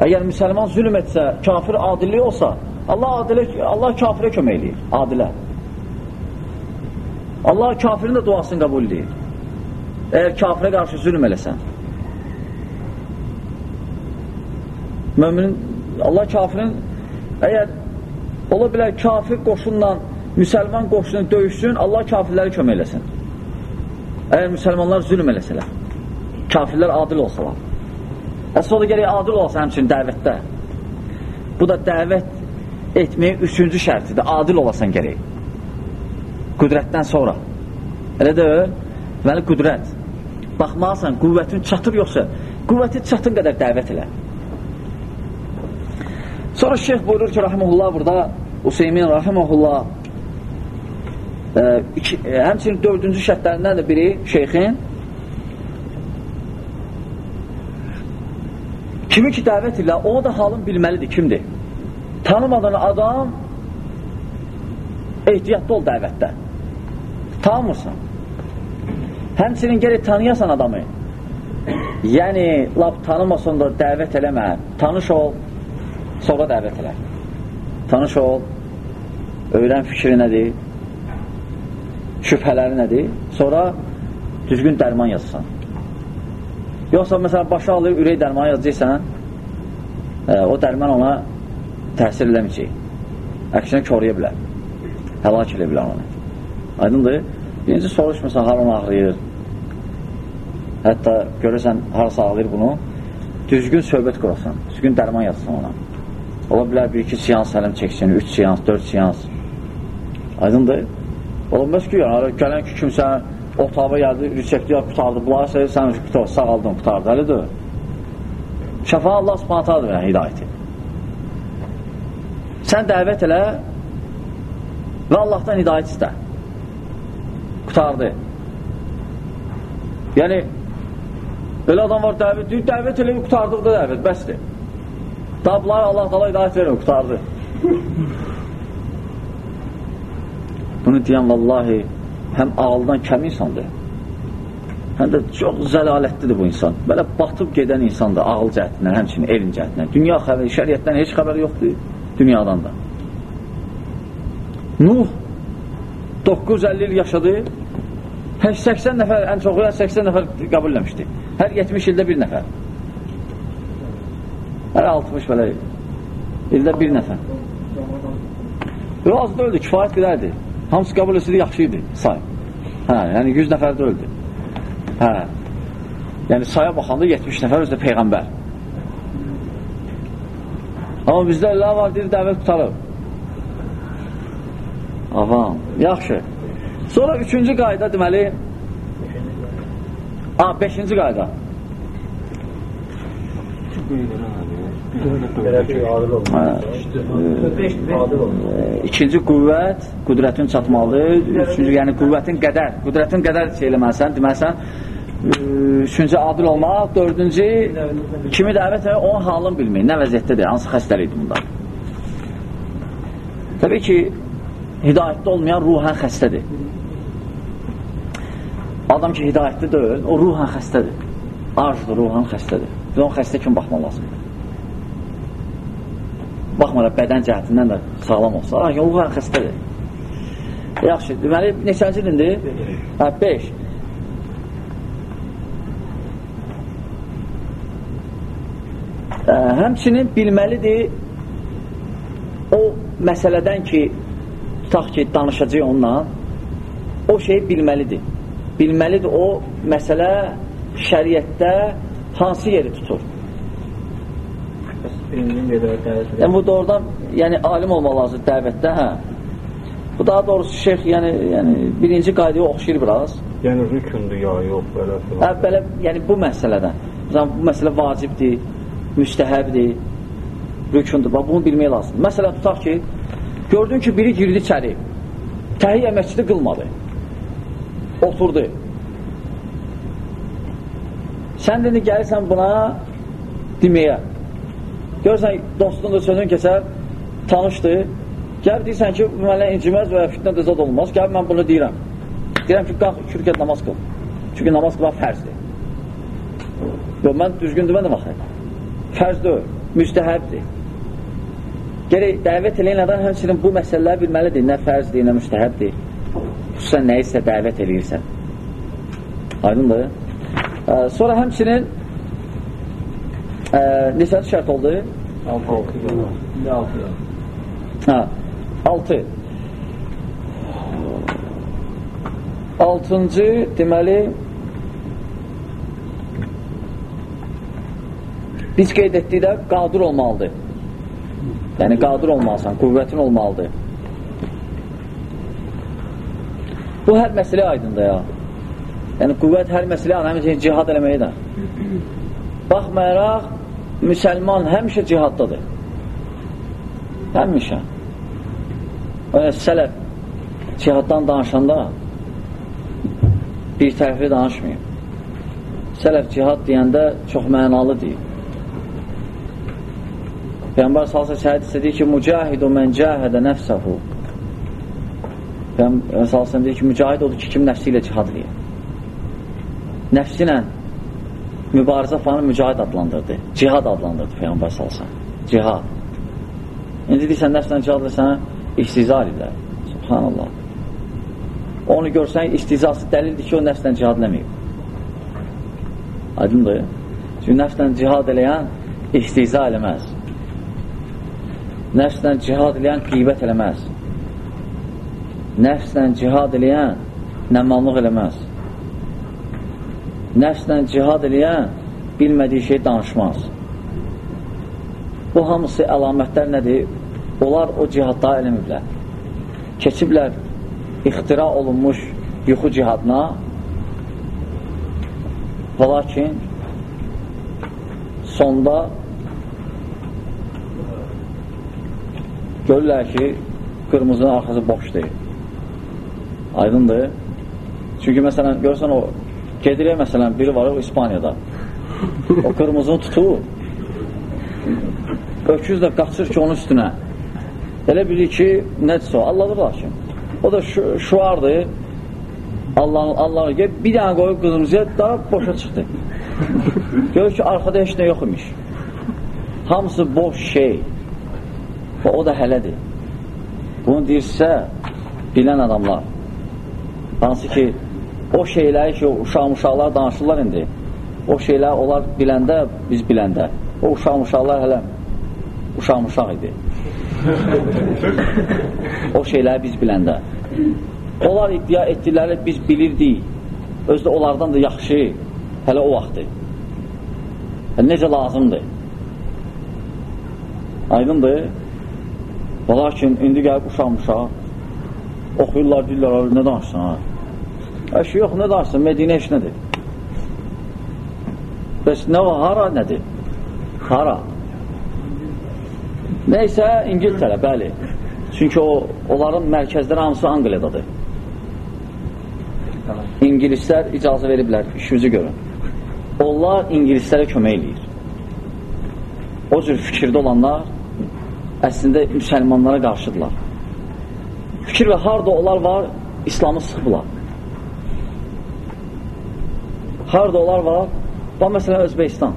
əgər müsəlman zülm etsə, kafir adillik olsa, Allah, adilə, Allah kafirə kömək eləyir, adilə. Allah kafirin də duasını qəbul edir. əgər kafirə qarşı zülm eləsən, möminin, Allah kafirin, əgər ola bilər kafir qoşunla müsəlman qoşunu döyüşsün, Allah kafirləri kömək eləsin. Əgər müsəlmanlar zülm eləsələr, kafirlər adil olsalar. Əsas o da gərək adil olsa həmçinin dəvətdə. Bu da dəvət etməyin üçüncü şərtidir. Adil olasan gərək. Qüdrətdən sonra. Elə deyil? Deməli, qüdrət. Baxmalısan, qüvvətin çatır yoxsa, qüvvətin çatın qədər dəvət elə. Sonra şeyh buyurur ki, rahimullah burada, Useymin rahimullah e, iki, e, həmçinin dördüncü şərtlərindən də biri şeyxin kimi ki dəvət ilə onu da halın bilməlidir, kimdir? Tanımadan adam ehtiyatlı ol dəvətdə. Tanımırsan. Həmçinin gerək tanıyasan adamı. Yəni, lab tanımasan da dəvət eləmə. Tanış ol, sonra dəvət elə. Tanış ol, öyrən fikri nədir, şübhələri nədir, sonra düzgün dərman yazsan. Yoxsa, məsələn, başa alır, ürək dərmanı yazacaqsan, e, o dərman ona təsir eləməyəcək. Əksinə koruya bilər. Həlak elə bilər onu. Aydındır? Birinci soruş, məsələn, har onu ağrıyır. Hətta görürsən, harasa ağrıyır bunu. Düzgün söhbət qurasan, düzgün dərman yazsan ona. Ola bilər bir iki seans səlim çəksin, üç seans, dörd seans. Aydındır? Bilməz ki, yəni, gələn ki, kimsə otağa gəldi, resepti ya qutardı, bunları sayır, sən qutar, sağaldın, qutardı, əlidir. Şəfa Allah subhanatadır yəni, hidayəti. Sən dəvət elə və Allahdan hidayət istə. Qutardı. Yəni, belə adam var dəvət, deyir, dəvət elə qutardıqda dəvət, bəsdir. Dablar Allah qala hidayət verir, qutardı. [laughs] Bunu deyən vallahi həm ağıldan kəm insandır, həm də çox zəlalətlidir bu insan. Belə batıb gedən insandır ağıl cəhətindən, həmçinin elm cəhətindən. Dünya xəbəri, şəriətdən heç xəbəri yoxdur dünyadan da. Nuh 950 il yaşadı, 80 nəfər, ən çoxu 80 nəfər qəbul eləmişdi. Hər 70 ildə bir nəfər. Hər 60 belə ildə bir nəfər. Az da öldü, kifayət qədərdir. Hamısı qəbul etsəydi, yaxşı idi say. Hə, yəni 100 nəfər də öldü. Hə. Yəni saya baxanda 70 nəfər özdə Peyğəmbər. Amma bizdə elə var, deyir, dəvət tutalım. Avam, yaxşı. Sonra üçüncü qayda deməli, a, beşinci qayda. İkinci qüvvət, qüdrətin çatmalıdır. Üçüncü, yəni qüvvətin qədər, qüdrətin qədər şey eləməlisən, deməlisən. Üçüncü, adil olmaq. Dördüncü, kimi dəvət edir, onun halını bilmək. Nə vəziyyətdədir, hansı xəstəlikdir bunda. Təbii ki, hidayətdə olmayan ruhən xəstədir. Adam ki, hidayətli deyil, o ruhən xəstədir. Arzudur, ruhən xəstədir. Və onun xəstə kimi baxmaq lazımdır baxmayaraq bədən cəhətindən də sağlam olsa, ruhan xəstədir. Yaxşı, deməli, neçənci dindir? Hə, 5. Hə, həmçinin bilməlidir o məsələdən ki, tutaq ki, danışacaq onunla, o şeyi bilməlidir. Bilməlidir o məsələ şəriətdə hansı yeri tutur? Yəni, bu doğrudan, yəni alim olmaq lazım dəvətdə, hə. Bu daha doğrusu şeyx, yəni, yəni birinci qaydaya oxşayır biraz. Yəni rükündür ya, yox, belə. Hə, belə, yəni bu məsələdən. Məsələn, bu məsələ vacibdir, müstəhəbdir, rükündür. Bax, bunu bilmək lazımdır. Məsələn, tutaq ki, gördün ki, biri girdi içəri, təhiyyə məscidi qılmadı, oturdu. Sən dedi, gəlirsən buna deməyə. Görürsən, dostun da sözün keçər, tanışdır. Gəl deyirsən ki, mənə inciməz və fitnə də zad olmaz. Gəl, mən bunu deyirəm. Deyirəm ki, qalx, kürkət namaz qıl. Çünki namaz qılmaq fərzdir. Yox, mən düzgün demədim axı. Fərz deyil, müstəhəbdir. Gerək dəvət eləyən adam həmçinin bu məsələləri bilməlidir. Nə fərzdir, nə müstəhəbdir. Xüsusən nə isə dəvət eləyirsən. Aydındır. Sonra həmçinin ə, neçə şərt oldu? 6. Hə, 6. Altıncı, deməli, biz qeyd etdikdə qadir olmalıdır. Yəni, qadir olmalısan, qüvvətin olmalıdır. Bu hər məsələ aydındır ya. Yəni, qüvvət hər məsələ anəmin cihad eləməyi də. Baxmayaraq, müsəlman həmişə cihaddadır. Həmişə. Sələf cihaddan danışanda bir tərəfli danışmayın. Sələf cihad deyəndə çox mənalı deyil. Peyğəmbər salsa şəhid istədiyi ki, mücahidu mən cəhədə nəfsəhu. Peyğəmbər salsa deyir ki, mücahid odur ki, kim nəfsi ilə cihad edir. Nəfsi ilə mübarizə falan mücahid adlandırdı. Cihad adlandırdı Peyğəmbər salsa. Cihad. İndi deyirsən, nəfslə cihad edirsən, istiza edirlər. Subhanallah. Onu görsən, istizası dəlildir ki, o nəfslə cihad eləməyib. Aydındır. Çünki nəfslə cihad eləyən istiza eləməz. Nəfslə cihad eləyən qeybət eləməz. Nəfslə cihad eləyən nəmanlıq eləməz. Nəfslə cihad eləyən bilmədiyi şey danışmaz. Bu hamısı əlamətlər nədir? Onlar o cihadda eləmiblər. Keçiblər ixtira olunmuş yuxu cihadına və lakin sonda görürlər ki, qırmızının arxası boş deyil. Aydındır. Çünki məsələn, görürsən o gedirik məsələn, biri var o İspaniyada. O qırmızını tutur. Öküz də qaçır ki, onun üstünə. Elə bilir ki, nədirsə o, Allahdır lakin. O da şu, şuardır. Allah'ın Allah'ın bir dənə qoyub qızımızıya daha boşa çıxdı. Görür ki, arxada heç nə yox imiş. Hamısı boş şey. Və o da hələdir. Bunu deyirsə, bilən adamlar. Hansı ki, o şeyləri ki, uşaq-uşaqlar danışırlar indi. O şeylər onlar biləndə, biz biləndə. O uşaq-uşaqlar hələ uşaq-uşaq idi. [laughs] o şeyləri biz biləndə. Onlar iddia etdikləri biz bilirdik. Özdə onlardan da yaxşı hələ o vaxtdır. Yəni, necə lazımdır. Aydındır. Lakin indi gəlib uşaq-uşaq oxuyurlar, deyirlər, nə danışsın, ha? Əşi yox, nə danışsın, Medinə iş nədir? Bəs nə var, hara nədir? Hara? Neysə, İngiltərə, bəli. Çünki o, onların mərkəzləri hamısı Angliyadadır. İngilislər icazə veriblər, işimizi görün. Onlar İngilislərə kömək eləyir. O cür fikirdə olanlar əslində müsəlmanlara qarşıdırlar. Fikir və harada onlar var, İslamı sıxıblar. Harada onlar var, bax məsələn Özbəkistan.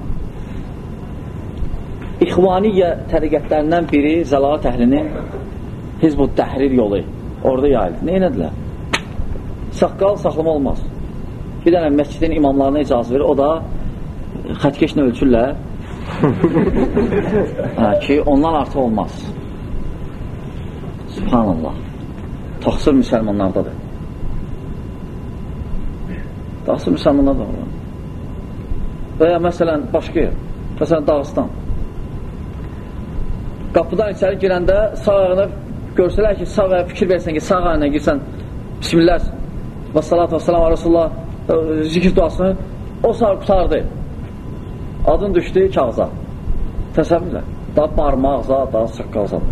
İxvaniyyə təriqətlərindən biri Zəlalat əhlinin Hizbut Təhrir yolu orada yayıldı. Nə elədilər? Saqqal saxlama olmaz. Bir dənə məscidin imamlarına icazə verir, o da xətkeşlə ölçürlər [laughs] hə, ki, ondan artıq olmaz. Subhanallah. Taxsır müsəlmanlardadır. Taxsır müsəlmanlardadır. Və ya məsələn, başqa yer. Məsələn, Dağıstan. Qapıdan içəri girəndə sağ ayağına görsələr ki, sağ ayağa fikir versən ki, sağ ayağına girsən, bismillah və salatu və salam Rasulullah zikir duasını o sağ qutardı. Adın düşdü kağıza. Təsəvvürlə. Daha barmaq zat, daha saqqal zat.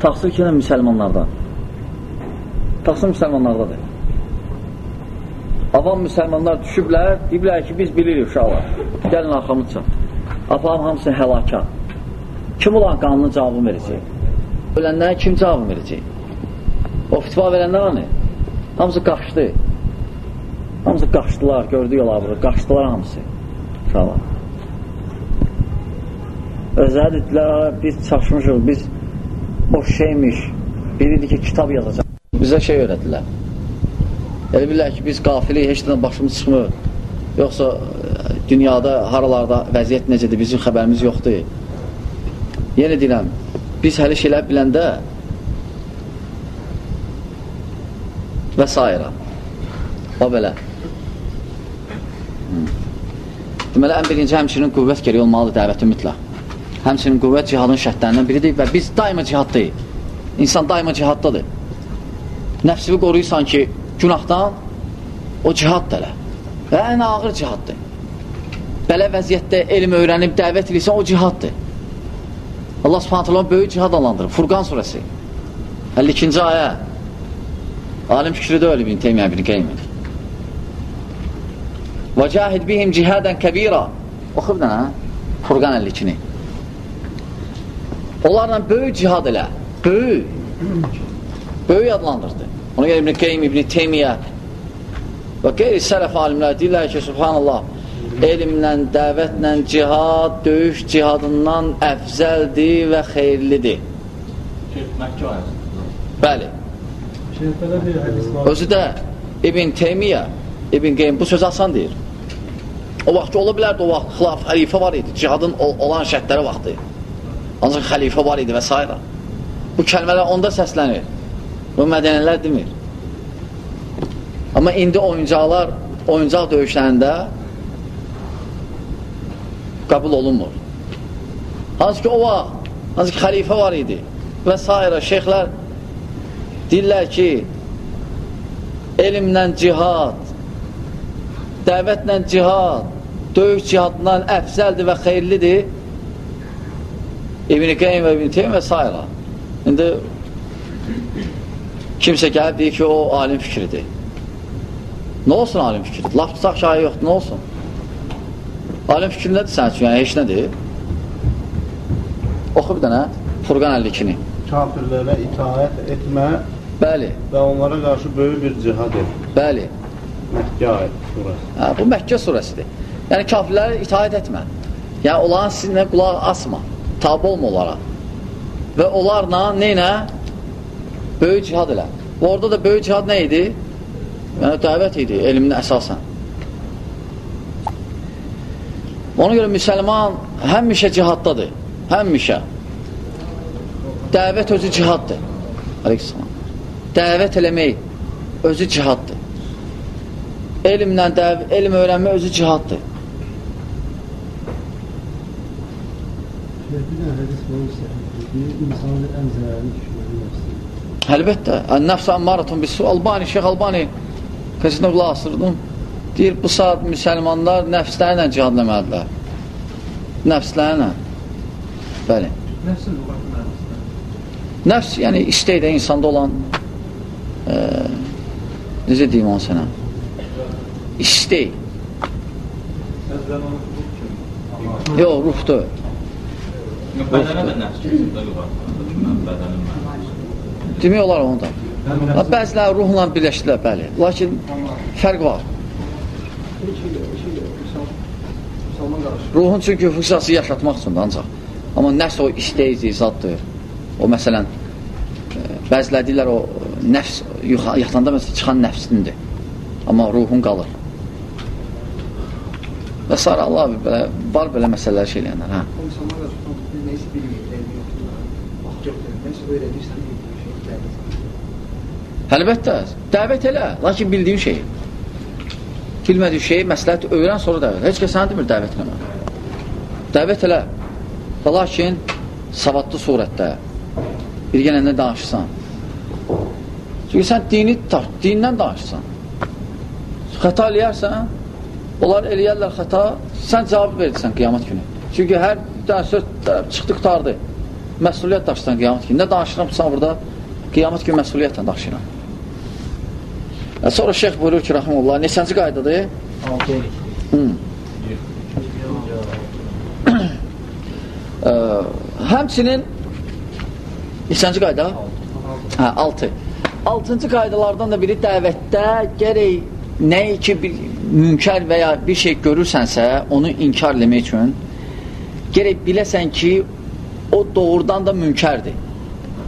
Taxsir ki, müsəlmanlarda. Taxsir müsəlmanlardadır. Avam müsəlmanlar düşüblər, deyiblər ki, biz bilirik uşaqlar. Gəlin arxamızca. Avam hamısı həlaka. Kim olan qanunun cavabını verəcək? Ölənlərə kim cavabını verəcək? O fitva verənlər hanı? Hamısı qaçdı. Hamısı qaçdılar, gördük olar burada. Qaçdılar hamısı. Uşaqlar. Özləri dedilər, biz çaşmışıq, biz boş şeymiş. Biridir ki, kitab yazacaq. Bizə şey öyrədilər. Elə bilirlər ki, biz qafili heç nədən başımız çıxmır. Yoxsa e, dünyada, haralarda vəziyyət necədir, bizim xəbərimiz yoxdur. Yenə deyirəm, biz hələ şeylər biləndə və s. O belə. Hmm. Deməli, ən birinci həmçinin qüvvət geri olmalıdır dəvəti mütləq. Həmçinin qüvvət cihadın şərtlərindən biridir və biz daima cihaddayıq. İnsan daima cihaddadır. Nəfsini qoruyursan ki, günahdan o cihad dələ. Və ən ağır cihaddır. Belə vəziyyətdə elm öyrənib dəvət edirsən, o cihaddır. Allah subhanətlə böyük cihad alandırır. Furqan surəsi. 52-ci ayə. Alim fikri də öyle bin Teymiyyə bin Qeymin. Və cahid bihim cihadən kəbira. Oxu bir dənə. Furqan 52-ni. Onlarla böyük cihad elə. Böyük. Böyük adlandırdı. Ona görə İbn-i Qeym, İbn-i Teymiyyə və qeyri sələf alimlər deyirlər ki, subhanallah, elmlə, dəvətlə cihad, döyüş cihadından əfzəldir və xeyirlidir. Məkkə Bəli. Özü də İbn Teymiyyə, İbn Qeym bu söz asan deyir. O vaxt ola bilərdi, o vaxt xilaf, xəlifə var idi, cihadın olan şərtləri vaxtı. Ancaq xəlifə var idi və s. Bu kəlmələr onda səslənir. Bu mədənələr demir. Amma indi oyuncaqlar, oyuncaq döyüşlərində qəbul olunmur. Hansı ki, o vaxt, hansı ki, xəlifə var idi və s. Şeyxlər deyirlər ki, elmlə cihad, dəvətlə cihad, döyüş cihadından əfzəldir və xeyirlidir. İbn-i Qeym və İbn-i Teym və s. İndi kimsə gəlib deyir ki, o alim fikridir. Nə olsun alim fikridir? Laf tutaq şahi yoxdur, nə olsun? Alim fikri nədir sən üçün? Yəni, heç nədir? Oxu bir dənə, Furqan 52-ni. Kafirlərə itaət etmə Bəli. və onlara qarşı böyük bir cihad et. Bəli. Məkkə ayət surəsi. Hə, bu Məkkə surəsidir. Yəni, kafirlərə itaət etmə. Yəni, onların sizinlə qulaq asma. Tabi olma onlara. Və onlarla neynə? Böyük cihad elə. Və orada da böyük cihad nə idi? Yəni, dəvət idi, elmin əsasən. Ona görə müsəlman həmişə cihaddadır. Həmişə. Dəvət özü cihaddır. Aleyhisselam. Dəvət eləmək özü cihaddır. Elmlə dəv elm öyrənmə özü cihaddır. Əlbəttə, nəfs əmmaratun bisu Albani, Şeyx Albani qəzetində qulaq asırdım. Deyir, bu saat müsəlmanlar nəfslərlə cihadləməlidirlər. Nəfslərlə. Bəli. Nəfs, yəni istəkdə insanda olan e, necə deyim onu sənə? İstək. Yox, ruhdur. Bədənə də nəfs keçirdə yox. Demək olar onu da. Bəziləri ruhla birləşdilər, bəli. Lakin fərq var. Ruhun çünki füqsası yaşatmaq üçündür ancaq. Amma nəfs o istəyici zaddır. O məsələn, e, bəziləri deyirlər o nəfs yatanda məsələn çıxan nəfsindir. Amma ruhun qalır. Və sonra Allah belə, var belə məsələlər şey eləyənlər. Hə? İnsanlar neysə bilmir, elmi yoxdur. Vaxt yoxdur. Neysə öyrədirsən, Əlbəttə, dəvət elə, lakin bildiyin şeyi. Bilmədiyin şeyi, məsləhət öyrən, sonra dəvət. Heç kəs sənə demir dəvət eləmə. Dəvət elə. Və lakin savadlı surətdə bir gələndə danışırsan. Çünki sən dini dindən danışırsan. Xəta eləyərsən, onlar eləyərlər xəta, sən cavab verirsən qiyamət günü. Çünki hər dənə söz çıxdı qutardı. Məsuliyyət daşısan qiyamət günü. Nə danışıramsan burada? Qiyamət günü məsuliyyətlə daşıyıram. Və sonra şeyx buyurur ki, rəhməlullah, neçənci qaydadır? 6. Hmm. həmçinin neçənci qayda? Hə, 6. 6-cı qaydalardan da biri dəvətdə gərək nəyi ki, bir münkər və ya bir şey görürsənsə, onu inkar eləmək üçün gərək biləsən ki, o doğrudan da münkərdir.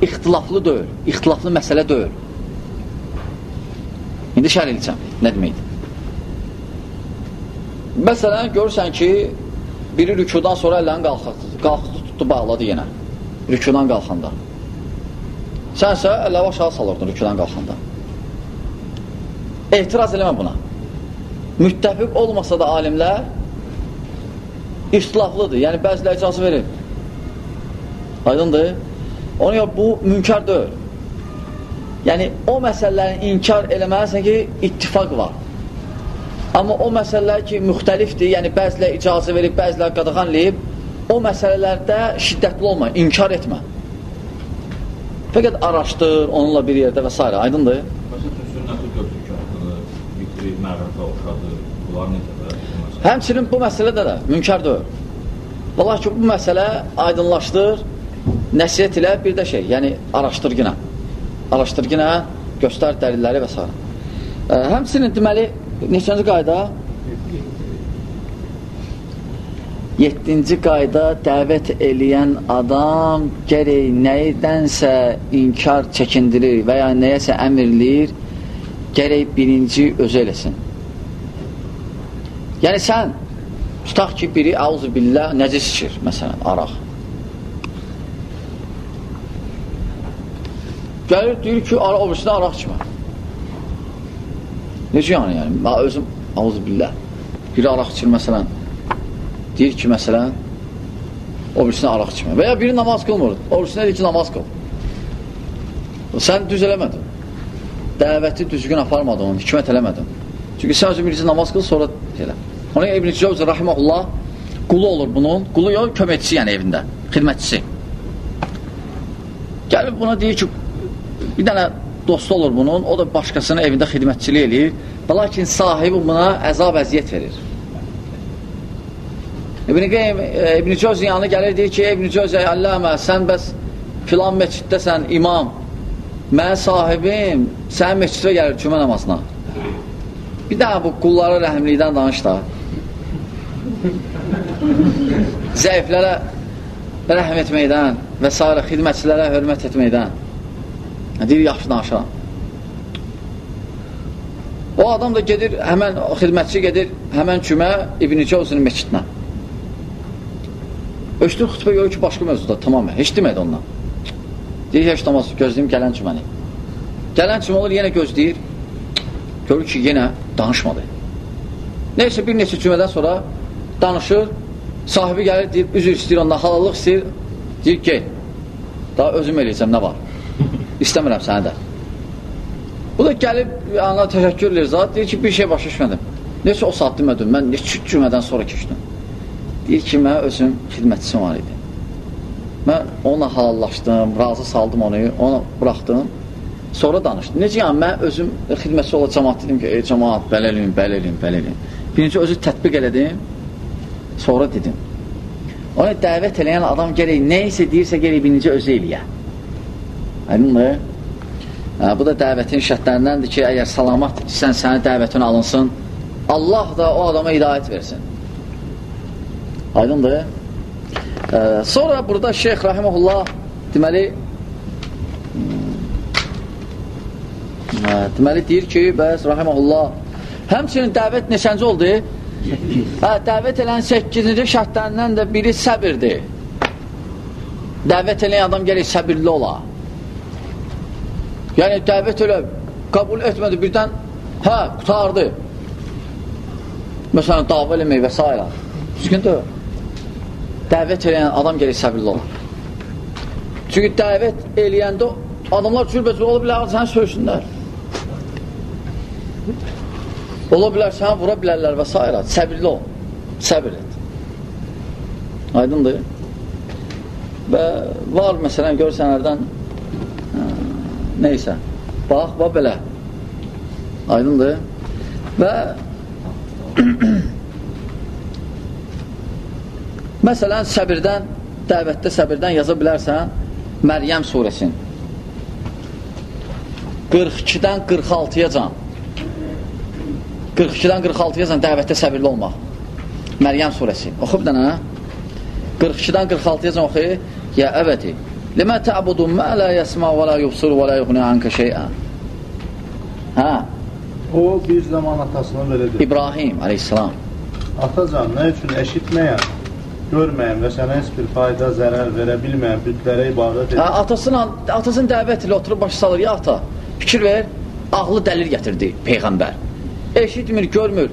İxtilaflı deyil, ixtilaflı məsələ deyil. İndi şərh edəcəm. Nə deməkdir? Məsələn, görürsən ki, biri rükudan sonra əllərini qalxdı, qalxdı, tutdu, bağladı yenə. Rükudan qalxanda. Sənsə əlləri aşağı salırdın rükudan qalxanda. Etiraz eləmə buna. Müttəfiq olmasa da alimlər ixtilaflıdır. Yəni, bəzilə icazı verir. Aydındır? Ona görə bu münkar deyil. Yəni, o məsələlərin inkar eləməlisən ki, ittifaq var. Amma o məsələlər ki, müxtəlifdir, yəni bəzilə icazə verib, bəzilə qadağanlayıb, o məsələlərdə şiddətli olma, inkar etmə. Fəqət araşdır onunla bir yerdə və s. Aydındır? Məsələn, sünnəti gördük ki, vitri, mərhətə oxşadır, bunlar necədir? Həmçinin bu məsələdə də münkar deyil. Valla ki, bu məsələ aydınlaşdır, nəsiyyət ilə bir də şey, yəni araşdır yenə. Araşdır yenə, göstər dəlilləri və s. Həmçinin deməli, neçənci qayda? Yeddinci qayda dəvət eləyən adam gərək nəyidənsə inkar çəkindirir və ya nəyəsə əmirləyir, gərək birinci özü eləsin. Yəni sən, tutaq ki, biri, əuzu billah, nəcis içir, məsələn, araq. Gəlir, deyir ki, ara, o birisində araq içmə. Necə yəni, yəni? Mən özüm, əuzu billah, biri araq içir, məsələn, deyir ki, məsələn, o birisində araq içmə. Və ya biri namaz qılmır, o birisində deyir ki, namaz qıl. Sən düz eləmədin. Dəvəti düzgün aparmadın, hikmət eləmədin. Çünki sən özün birisi namaz qıl, sonra elə. Ona İbn-i Cəvzə rahiməhullah qulu olur bunun. Qulu yox, köməkçisi yəni evində, xidmətçisi. Gəlib buna deyir ki, bir dənə dostu olur bunun, o da başqasının evində xidmətçilik eləyir. Lakin sahibi buna əzab əziyyət verir. İbn-i Qeym, e, İbn-i Cəvzə yanına gəlir, deyir ki, İbn-i Cəvzə, Alləmə, sən bəs filan meçiddəsən, imam, mən sahibim, sən meçidə gəlir cümə namazına. Bir daha bu qullara rəhmlikdən danış da. Zəiflərə rəhm etməkdən və s. xidmətçilərə hörmət etməkdən. Deyir, yaxşı danışıram. O adam da gedir, həmən xidmətçi gedir, həmən cümə İbn-i Cəvzinin meçidinə. Öşdür xütbə görür ki, başqa mövzuda tamamən, heç demədi ondan. Deyir, heç namaz, gözləyim gələn cüməni. Gələn cümə olur, yenə gözləyir, görür ki, yenə danışmadı. Neysə, bir neçə cümədən sonra danışır, sahibi gəlir, deyir, üzr istəyir ondan, halallıq istəyir, deyir, gel, daha özüm eləyəcəm, nə var? İstəmirəm səni də. Bu da gəlib, ana təşəkkür edir zat, deyir ki, bir şey başa düşmədim. Neçə o saat demədim, mən neçə cümədən sonra keçdim. Deyir ki, mən özüm xidmətçisi var idi. Mən onunla halallaşdım, razı saldım onu, onu buraxdım. Sonra danışdım. Necə yəni, mən özüm xidmətçi ola cəmat dedim ki, ey cəmat, belə eləyin, belə eləyin, belə eləyin. Birinci özü tətbiq elədim, sonra dedim. Ona dəvət eləyən adam gərək nə isə deyirsə, gərək birinci özü eləyə. Aydındır? Bu da dəvətin şərtlərindəndir ki, əgər salamat sən sənin dəvətin alınsın, Allah da o adama hidayət versin. Aydındır? Sonra burada Şeyx Rahimullah deməli ə, deməli deyir ki, bəs Rahimullah həmçinin dəvət neçənci oldu? Hə, dəvət elən 8-ci şərtlərindən də biri səbirdir. Dəvət eləyən adam gəlir səbirli ola. Yəni dəvət elə qəbul etmədi birdən, hə, qutardı. Məsələn, dava eləmək və s. Düzgündür. Dəvət eləyən adam gəlir səbirli olar. Çünki dəvət eləyəndə adamlar cürbəcür ola bilər, səni söysünlər. Ola bilər, səni vura bilərlər və s. Səbirli ol. Səbir et. Aydındır. Və var, məsələn, görsənlərdən neysə. Bax, bax belə. Aydındır. Və [clears throat] məsələn, səbirdən, dəvətdə səbirdən yaza bilərsən Məryəm suresin 42-dən 46-ya can. 42-dən 46-ya can dəvətdə səbirli olmaq. Məryəm suresi oxub dənə. 42-dən 46-ya can oxu Ya əbəti Mə lə yəsmə və lə yubsur və lə yuxni ankə şeyə Hə O bir zaman atasına belə dedi. İbrahim aleyhissalam. Atacan, nə üçün eşitməyən, görməyən və sənə heç bir fayda, zərər verə bilməyən bütlərə ibadət Hə, edir? atasına, atasının dəvət ilə oturub başı salır. Ya ata, fikir ver, ağlı dəlil gətirdi Peyğəmbər. Eşitmir, görmür.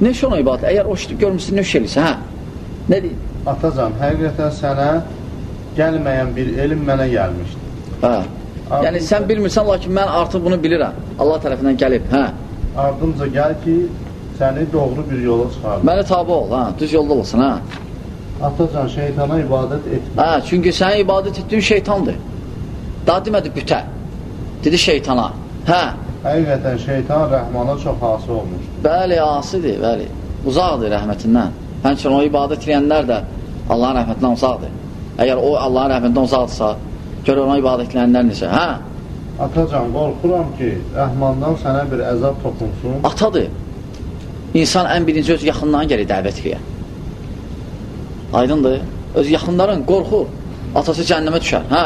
Ne iş ona ibadət? Əgər o işi görmüşsün, ne iş eləyirsə, hə? Ne deyir? Atacan, həqiqətən sənə gəlməyən bir elm mənə gəlmişdi. Hə. Ardınca- Yəni sən bilmirsən, lakin mən artıq bunu bilirəm. Allah tərəfindən gəlib, hə. Ardımca gəl ki, səni doğru bir yola çıxardır. Məni tabi ol, hə. Düz yolda olasın, hə. Atacan, şeytana ibadət etmə. Hə, çünki sənin ibadət etdiyin şeytandır. Daha demədi bütə. Dedi şeytana. Hə. Həqiqətən şeytan rəhmana çox hası olmuş. Bəli, asidir, bəli. Uzaqdır rəhmətindən. Həmçinin o ibadət edənlər də Allahın rəhmətindən uzaqdır. Əgər o Allahın rəhmətindən uzaqdırsa, gör ona ibadət edənlər necə. Hə, Atacan, qorxuram ki, rəhmandan sənə bir əzab toxunsun. atadır. İnsan ən birinci öz yaxınlarına gəlir dəvət edir. Aydındır. Öz yaxınların qorxur. Atası cəhənnəmə düşər. Hə,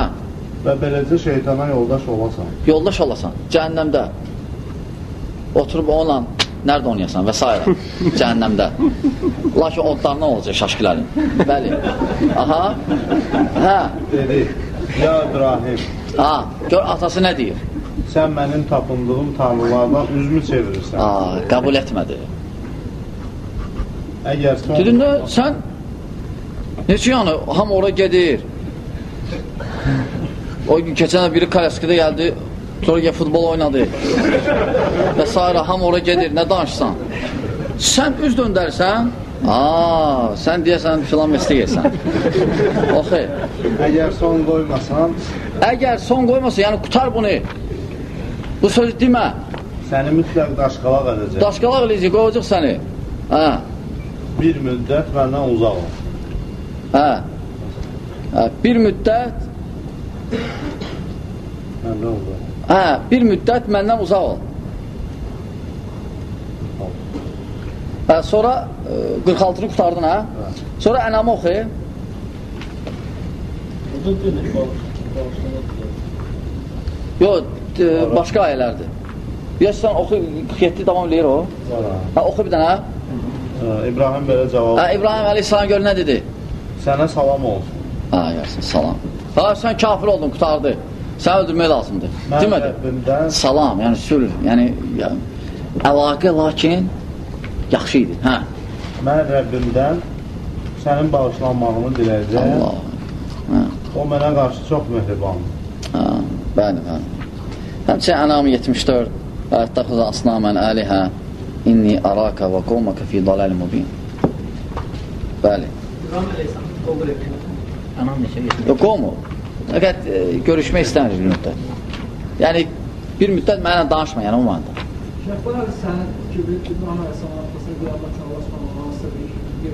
Və beləcə şeytana yoldaş olasan. yoldaş olasan cəhənnəmdə. Oturub onunla Nerede oynayasan və s. [laughs] Cəhənnəmdə. Lakin odlarından olacaq şaşkilərin. Bəli. Aha. Hə. Dedi, ya İbrahim, Ha. Gör atası nə deyir? sən mənim tapındığım tanrılardan üzümü çevirirsən. Aa, qəbul etmədi. Əgər son... Dedin də sən necə yəni ham ora gedir. [laughs] O gün keçən biri Kalaskıda gəldi. Sonra gəl futbol oynadı. Və s. ham ora gedir. Nə danışsan? Sən üz döndərsən, Aa, sən deyəsən filan mesle yersən. [laughs] Oxey. Əgər son qoymasan, Əgər son qoymasa, yəni qutar bunu. Bu sözü demə. səni mütləq daşqalaq edəcək. Daşqalaq eləyəcək, qoyacaq səni. Hə, Bir müddət məndən uzaq ol. hə. Hə, bir müddət, Məndən uzaq. Hə, bir müddət məndən uzaq ol. Hə, sonra e, 46-nı qutardın, hə? Sonra ənamı oxu. Yox, e, başqa ayələrdir. Deyəsən oxu 47 davam eləyir o. Hə, oxu bir dənə. Hə, İbrahim belə cavab Hə, İbrahim əleyhissalam gör nə dedi? Sənə salam olsun. Ha, yersin, salam. Ha, sən kafir oldun, qutardı. Sən öldürmək lazımdır. Demədi. Salam, yəni sülh, yəni ya, əlaqə lakin yaxşı idi. Hə. mən Rəbbimdən sənin bağışlanmağını diləyəcəyəm. Allah. Hə. O mənə qarşı çox mehribandır. Hə, bəli, bəli. Həmçinin Ənam 74 və əttəxuzə asnamən əlihə inni araka və qovmaka fi daləl mubin. Bəli. İbrahim Aleyhisselam qabul etmir. Anam neçə getmir. Yox, qovmur. Fəqət e, görüşmək istəmir bir müddət. Yəni, bir müddət mənə danışma, yəni o manada. Şeyh bu arada sen gibi İbrahim Aleyhisselam atmasını bir Allah çalışmama nasıl bir bir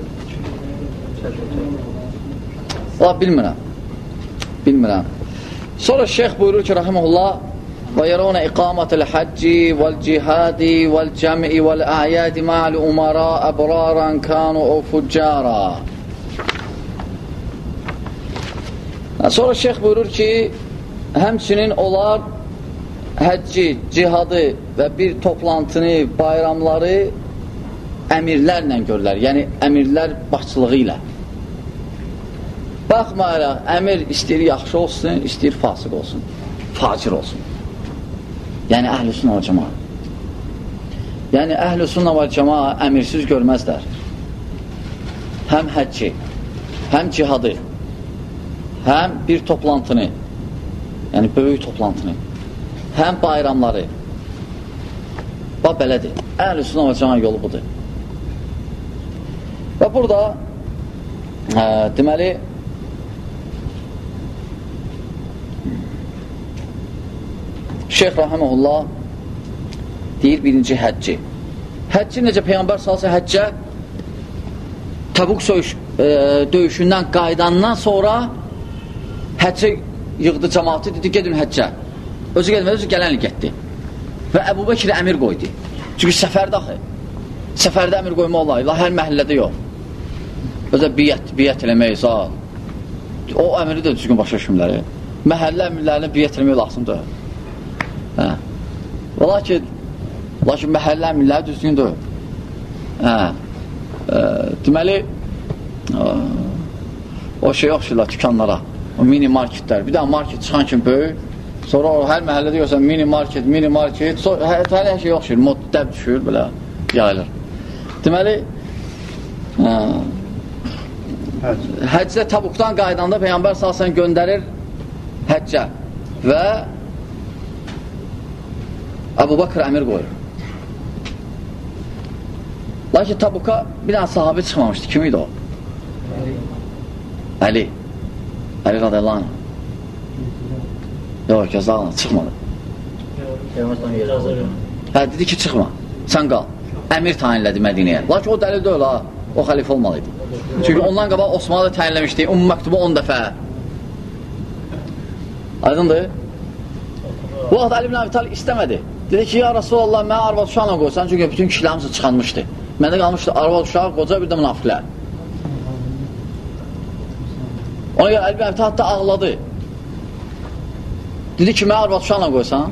Valla bilmirəm. Bilmirəm. Sonra şeyx buyurur ki, rahiməhullah ويرون إقامة الحج والجهاد والجمع والأعياد مع الأمراء أبرارا كانوا أو فجارا Sonra şeyx buyurur ki, həmçinin onlar həcci, cihadı və bir toplantını, bayramları əmirlərlə görürlər. Yəni, əmirlər başçılığı ilə. Baxmayaraq, əmir istəyir yaxşı olsun, istəyir fasıq olsun, facir olsun. Yəni, əhl-i sünnə və cəma. Yəni, əhl-i sünnə və cəma əmirsiz görməzlər. Həm həcci, həm cihadı, həm bir toplantını, yəni böyük toplantını, həm bayramları. Bax, belədir. Əhl-i sünnə və cəma yolu budur. Və burada ə, deməli, Şeyx Rahiməhullah deyir birinci həcci. Həcci necə Peyğəmbər salsa həccə Təbuk söyüş, e, döyüşündən qaydandan sonra həccə yığdı cəmaatı, dedi gedin həccə. Özü gedmədi, özü gələn il getdi. Və Əbu Bəkir əmir qoydu. Çünki səfərdə axı. Səfərdə əmir qoyma olayı, la hər məhəllədə yox. Özə biyyət, biyyət eləmək, zat. O əmri də düzgün başa düşümləri. Məhəllə əmirlərinə biyyət eləmək lazımdır. Hə. Ola ki, Lakin məhəllə milləri düzgün deyil. Hə. E, deməli, e, o şey oxşuyurlar dükanlara, o mini marketlər. Bir daha market çıxan kimi böyük, sonra o hər məhəllədə görsən mini market, mini market, so, hər, hər şey oxşuyur, mod dəb düşür, belə yayılır. Deməli, ə, Həcc. həccə Tabukdan qaydanda Peyyambər salsan göndərir həccə və Əbu Bakır əmir qoyur. Lakin Tabuka bir dənə sahabi çıxmamışdı. Kim idi o? Əli. Əli radiyallahu anh. Yox, gözləğine çıxmadı. Hə, dedi ki, çıxma, sən qal. Əmir tayinlədi Mədiniyə. Lakin o dəlil deyil ha, o xəlifə olmalıydı. Çünki ondan qabaq Osmanlı da təyinləmişdi, ümum məktubu 10 dəfə. Aydındır? Bu vaxt Əli ibn Əbi Talib istəmədi. Dedi ki, ya Rasulallah, mən arvad uşaqla qoysan, çünki bütün kişilərimiz çıxanmışdı. Məndə qalmışdı arvad uşaq, qoca bir də münafiqlər. Ona görə Əli Əbi Talib da ağladı. Dedi ki, mən arvad uşaqla qoysan,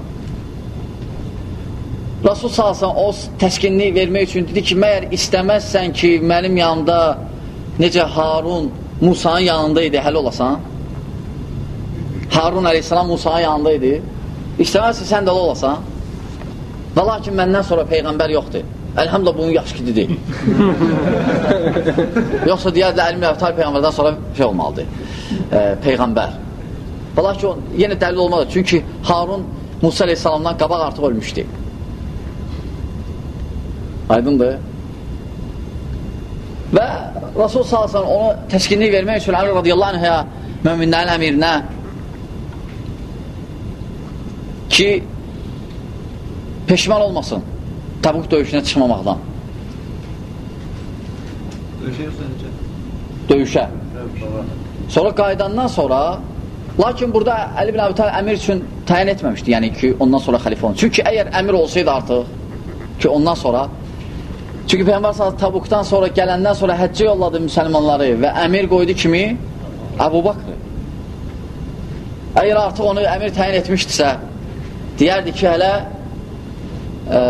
Rasul salsan o təskinliyi vermək üçün dedi ki, məyər istəməzsən ki, mənim yanımda necə Harun Musanın yanında idi, həll olasan? Harun əleyhissalam Musanın yanında idi. İstəməzsən, sən də ola olasan? Və lakin məndən sonra Peyğəmbər yoxdur. Əlhamdülillah bunun yaxşı ki, dedi. [laughs] Yoxsa deyərlər, Əlim Əvtar Peyğəmbərdən sonra şey olmalıdır, e, Peyğəmbər. Və lakin o, yenə dəlil olmadı. Çünki Harun Musa əleyhissalamdan qabaq artıq ölmüşdü. Aydındır. Və Rasul salsan onu təskinlik vermək üçün Əli radiyallahu anhaya möminlərin əmirinə ki peşman olmasın Tabuk döyüşünə çıxmamaqdan. Döyüşə. Sonra qaydandan sonra lakin burada Əli bin Əbi Talib əmir üçün təyin etməmişdi. Yəni ki, ondan sonra xəlifə olun. Çünki əgər əmir olsaydı artıq ki, ondan sonra Çünki Peyğəmbər sallallahu Tabukdan sonra gələndən sonra həccə yolladı müsəlmanları və əmir qoydu kimi Əbu Bakr. Əgər artıq onu əmir təyin etmişdisə, deyərdi ki, hələ ə,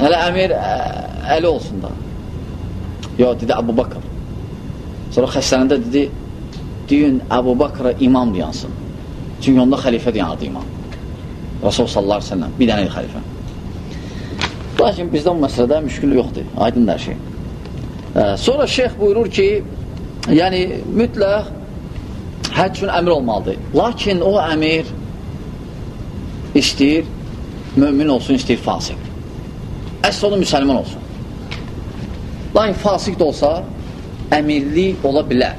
hələ əmir ə, əli olsun da. Yox, dedi Əbu Bakr. Sonra xəstələndə dedi, deyin Əbu Bakr'a imam deyansın. Çünki onda xəlifə deyanırdı imam. Rasul sallallahu aleyhi ve sellem, bir dənə xəlifə. Lakin bizdə bu məsələdə müşkül yoxdur, aydın hər şey. Sonra şeyx buyurur ki, yəni mütləq həcc üçün əmir olmalıdır. Lakin o əmir istəyir mömin olsun, istəyir fasik. Əsl onu müsəlman olsun. Lakin fasik də olsa, əmirlik ola bilər.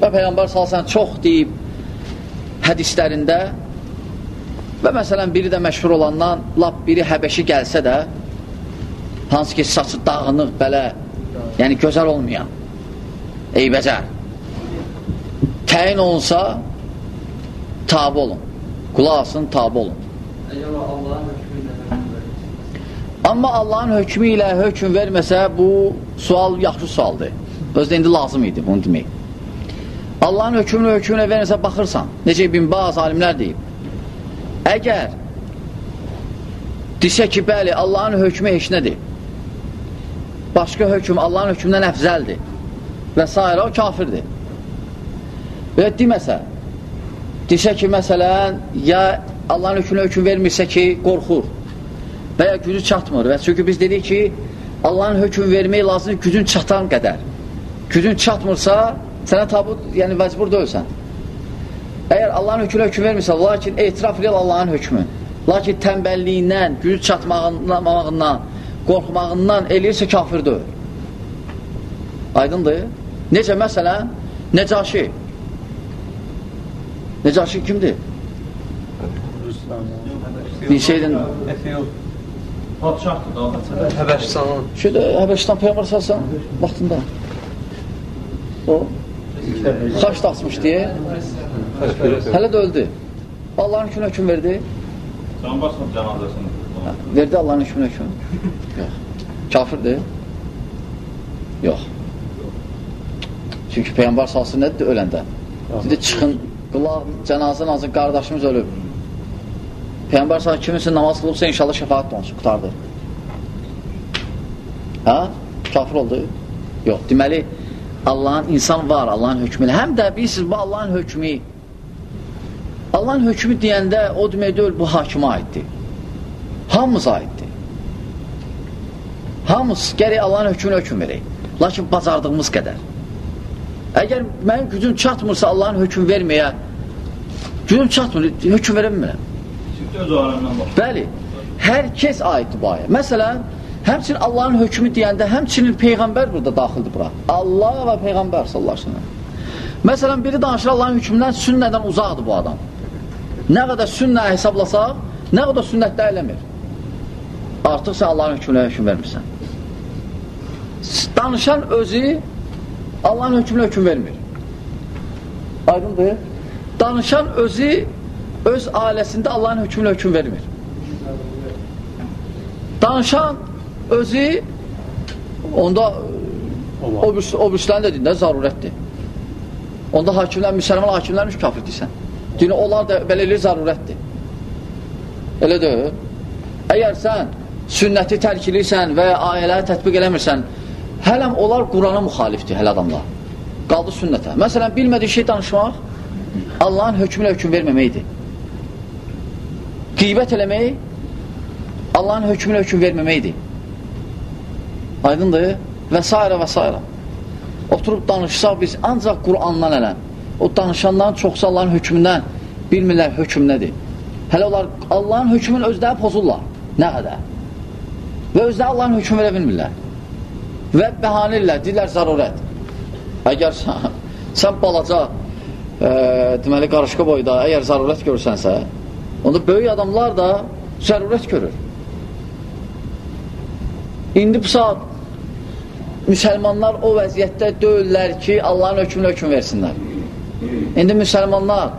Və Peyğəmbər salsan çox deyib hədislərində Və məsələn, biri də məşhur olandan, lap biri Həbəşi gəlsə də, hansı ki, saçı dağınıq, belə, yəni gözəl olmayan, eybəcər, təyin olunsa, tabi olun, qulaq asın, tabi olun. Amma Allahın hökmü ilə hökm verməsə, bu sual yaxşı sualdır. Özdə indi lazım idi bunu demək. Allahın hökmünü hökmünə verməsə, baxırsan, necə bin bazı alimlər deyib, Əgər desə ki, bəli, Allahın hökmü heç nədir, başqa hökm Allahın hökmündən əfzəldir və s. o kafirdir. Və deməsə, desə ki, məsələn, ya Allahın hökmünə hökm vermirsə ki, qorxur və ya gücü çatmır və çünki biz dedik ki, Allahın hökm vermək lazımdır gücün çatan qədər. Gücün çatmırsa, sənə tabut, yəni vəcbur deyilsən. Əgər Allahın hökmünə hökm vermirsə, lakin etiraf edir Allahın hökmü. Lakin tənbəlliyindən, gücü çatmağından, qorxmağından eləyirsə kafir deyil. Aydındır? Necə məsələn, Necaşi. Necaşi kimdir? Bilseydin, Padişahdır da. Həbəşistanın şeydə Həbəşistan Peyğəmbər salsan vaxtında. O xaç da açmış deyə hələ də öldü. Allahın hükmünə hökm verdi. Baxsan cənazəsini. Verdi Allahın hükmünə hökm. Yox. Kafirdir. Yox. Çünki Peyğəmbər salsın nədir öləndə? Dedi, çıxın, qulaq, cənazə nazı qardaşımız ölüb. Peyğəmbər səhəm kiminsə namaz qılıbsa, inşallah şəfaət olsun, qutardı. Hə? Kafir oldu? Yox, deməli, Allahın insan var, Allahın hökmü. Həm də bilirsiniz, bu Allahın hökmü. Allahın hökmü deyəndə o demək deyil, bu hakimə aiddir. Hamımız aiddir. Hamımız gərək Allahın hökmünə hökm verək. Lakin bacardığımız qədər. Əgər mənim gücüm çatmırsa Allahın hökm verməyə, gücüm çatmır, hökm verə bilmirəm. Öz aləmdən bax. Bəli, hər kəs aiddir bu ayə. Məsələn, həmçinin Allahın hökmü deyəndə, həmçinin Peyğəmbər burada daxildir bura. Allah və Peyğəmbər sallallahu səlləm. Məsələn, biri danışır Allahın hökmündən, sünnədən uzaqdır bu adam. Nə qədər sünnə hesablasaq, nə qədər sünnətdə eləmir. Artıq sən Allahın hökmünə hökm vermirsən. Danışan özü Allahın hökmünə hökm vermir. Aydındır? Danışan özü öz ailəsində Allahın hökmünə hökm vermir. Danışan özü onda o, birisi, o birislərin də dində zarurətdir. Onda hakimlər, müsəlman hakimlərmiş kafir deysən. Dini onlar da belə eləyir zarurətdir. Elə deyil. Əgər sən sünnəti tərk edirsən və ya ayələri tətbiq eləmirsən, hələm onlar Qurana müxalifdir, hələ adamlar. Qaldı sünnətə. Məsələn, bilmədiyi şey danışmaq Allahın hökmünə hökm verməməkdir. Qeybət eləmək Allahın hökmünə hökm verməməkdir. Aydındır? Və s. və s. Oturub danışsaq biz ancaq Qurandan ələn. O danışanların çoxsa Allahın hökmündən bilmirlər hökm nədir. Hələ onlar Allahın hökmünü özləri pozurlar. Nə qədər? Və özləri Allahın hökmü verə bilmirlər. Və bəhanirlər, deyirlər zarurət. Əgər sən, [laughs] sən balaca e, deməli qarışqa boyda əgər zarurət görürsənsə, onda böyük adamlar da zərurət görür. İndi bu saat müsəlmanlar o vəziyyətdə deyirlər ki, Allahın hökmünə hökm versinlər. İndi müsəlmanlar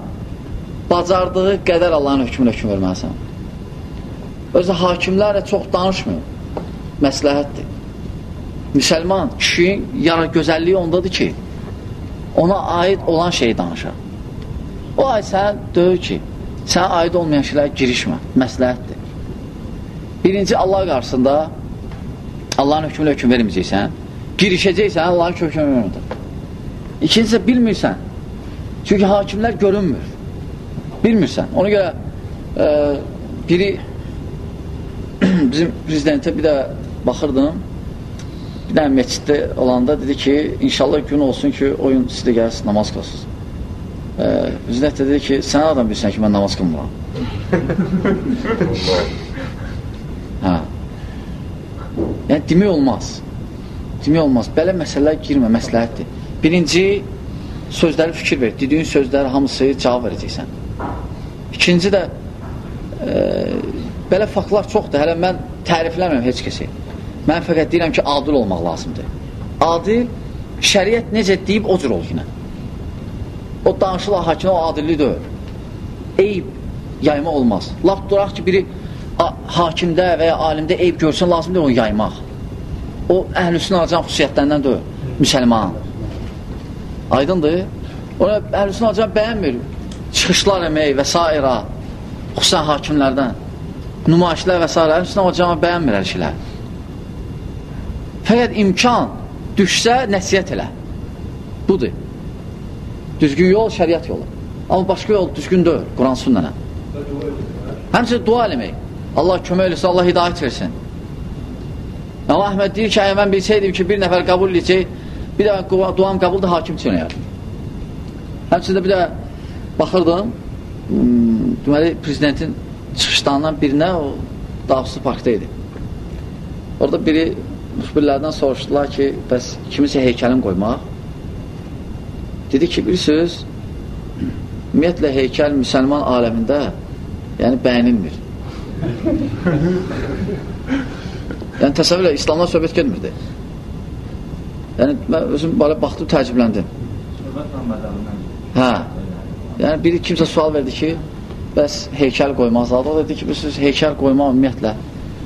bacardığı qədər Allahın hökmünə hökm verməlisən. Özü hakimlərlə çox danışmıyor. Məsləhətdir. Müsəlman, kişinin yara gözəlliyi ondadır ki, ona aid olan şeyi danışar. O ay sən döyür ki, sən aid olmayan şeylərə girişmə. Məsləhətdir. Birinci Allah qarşısında Allahın hökmünə hökm verməyəcəksən, girişəcəksən, Allahın hökmünə verməyəcəksən. İkincisi, bilmirsən. Çünki hakimlər görünmür. Bilmirsən. Ona görə e, biri [clears throat] bizim prezidentə bir də baxırdım, bir dənə meçiddə olanda dedi ki, inşallah gün olsun ki, oyun sizdə gəlsin, namaz qılsınız. E, prezident dedi ki, sən adam bilsən ki, mən namaz qılmıram. [laughs] hə. Yəni, demək olmaz. Demək olmaz. Belə məsələlər girmə, məsləhətdir. Birinci, sözləri fikir ver. Dediyin sözləri hamısı cavab verəcəksən. İkinci də e, belə faktlar çoxdur. Hələ mən tərifləmirəm heç kəsi. Mən fəqət deyirəm ki, adil olmaq lazımdır. Adil, şəriət necə deyib, o cür ol yine. O danışılan hakim o adilli deyil. Eyb yayma olmaz. Laf duraq ki, biri hakimdə və ya alimdə eyb görsün, lazımdır onu yaymaq. O əhlüsünə alacaq xüsusiyyətlərindən deyil. Müsəlman. Aydındır? Ona əhlüsünə alacaq bəyənmir. Çıxışlar əmək və s. Xüsusən hakimlərdən. Nümayişlər və s. Əhlüsünə alacaq bəyənmir hər şeylər. Fəqət imkan düşsə nəsiyyət elə. Budur. Düzgün yol şəriət yolu. Amma başqa yol düzgün deyil. Quran sünnənə. Həmçə dua eləmək. Allah kömək eləsə, Allah hidayət versin. Allah Əhməd deyir ki, əgər mən bilsəydim ki, bir nəfər qəbul edəcək, bir də duam qəbulda hakim üçün eləyər. Həmçində bir də baxırdım, hmm, deməli, prezidentin çıxışlarından birinə o Davsu parkda idi. Orada biri müxbirlərdən soruşdular ki, bəs kimisə heykəlin qoymaq? Dedi ki, bir söz, ümumiyyətlə heykəl müsəlman aləmində yəni bəyənilmir. yəni təsəvvürlə İslamdan söhbət getmirdi. Yəni mən özüm belə baxdım, təəccübləndim. Hə. Yəni biri kimsə sual verdi ki, bəs heykəl qoymaz adı. O dedi ki, söz heykəl qoymaq ümumiyyətlə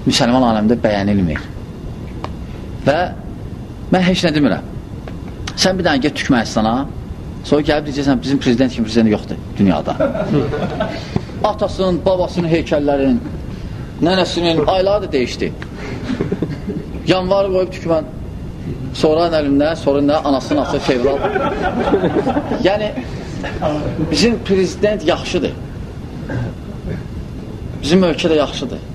müsəlman aləmində bəyənilmir. Və mən heç nə demirəm. Sən bir dənə get Türkmənistana, sonra gəlib deyəcəksən, bizim prezident kimi prezident yoxdur dünyada. Atasının, babasının heykəllərin, nənəsinin ayları da dəyişdi. Yanvarı qoyub ki, mən sonra əlimdə, sonra nə anasının atı fevral. yəni, bizim prezident yaxşıdır. Bizim ölkə də yaxşıdır.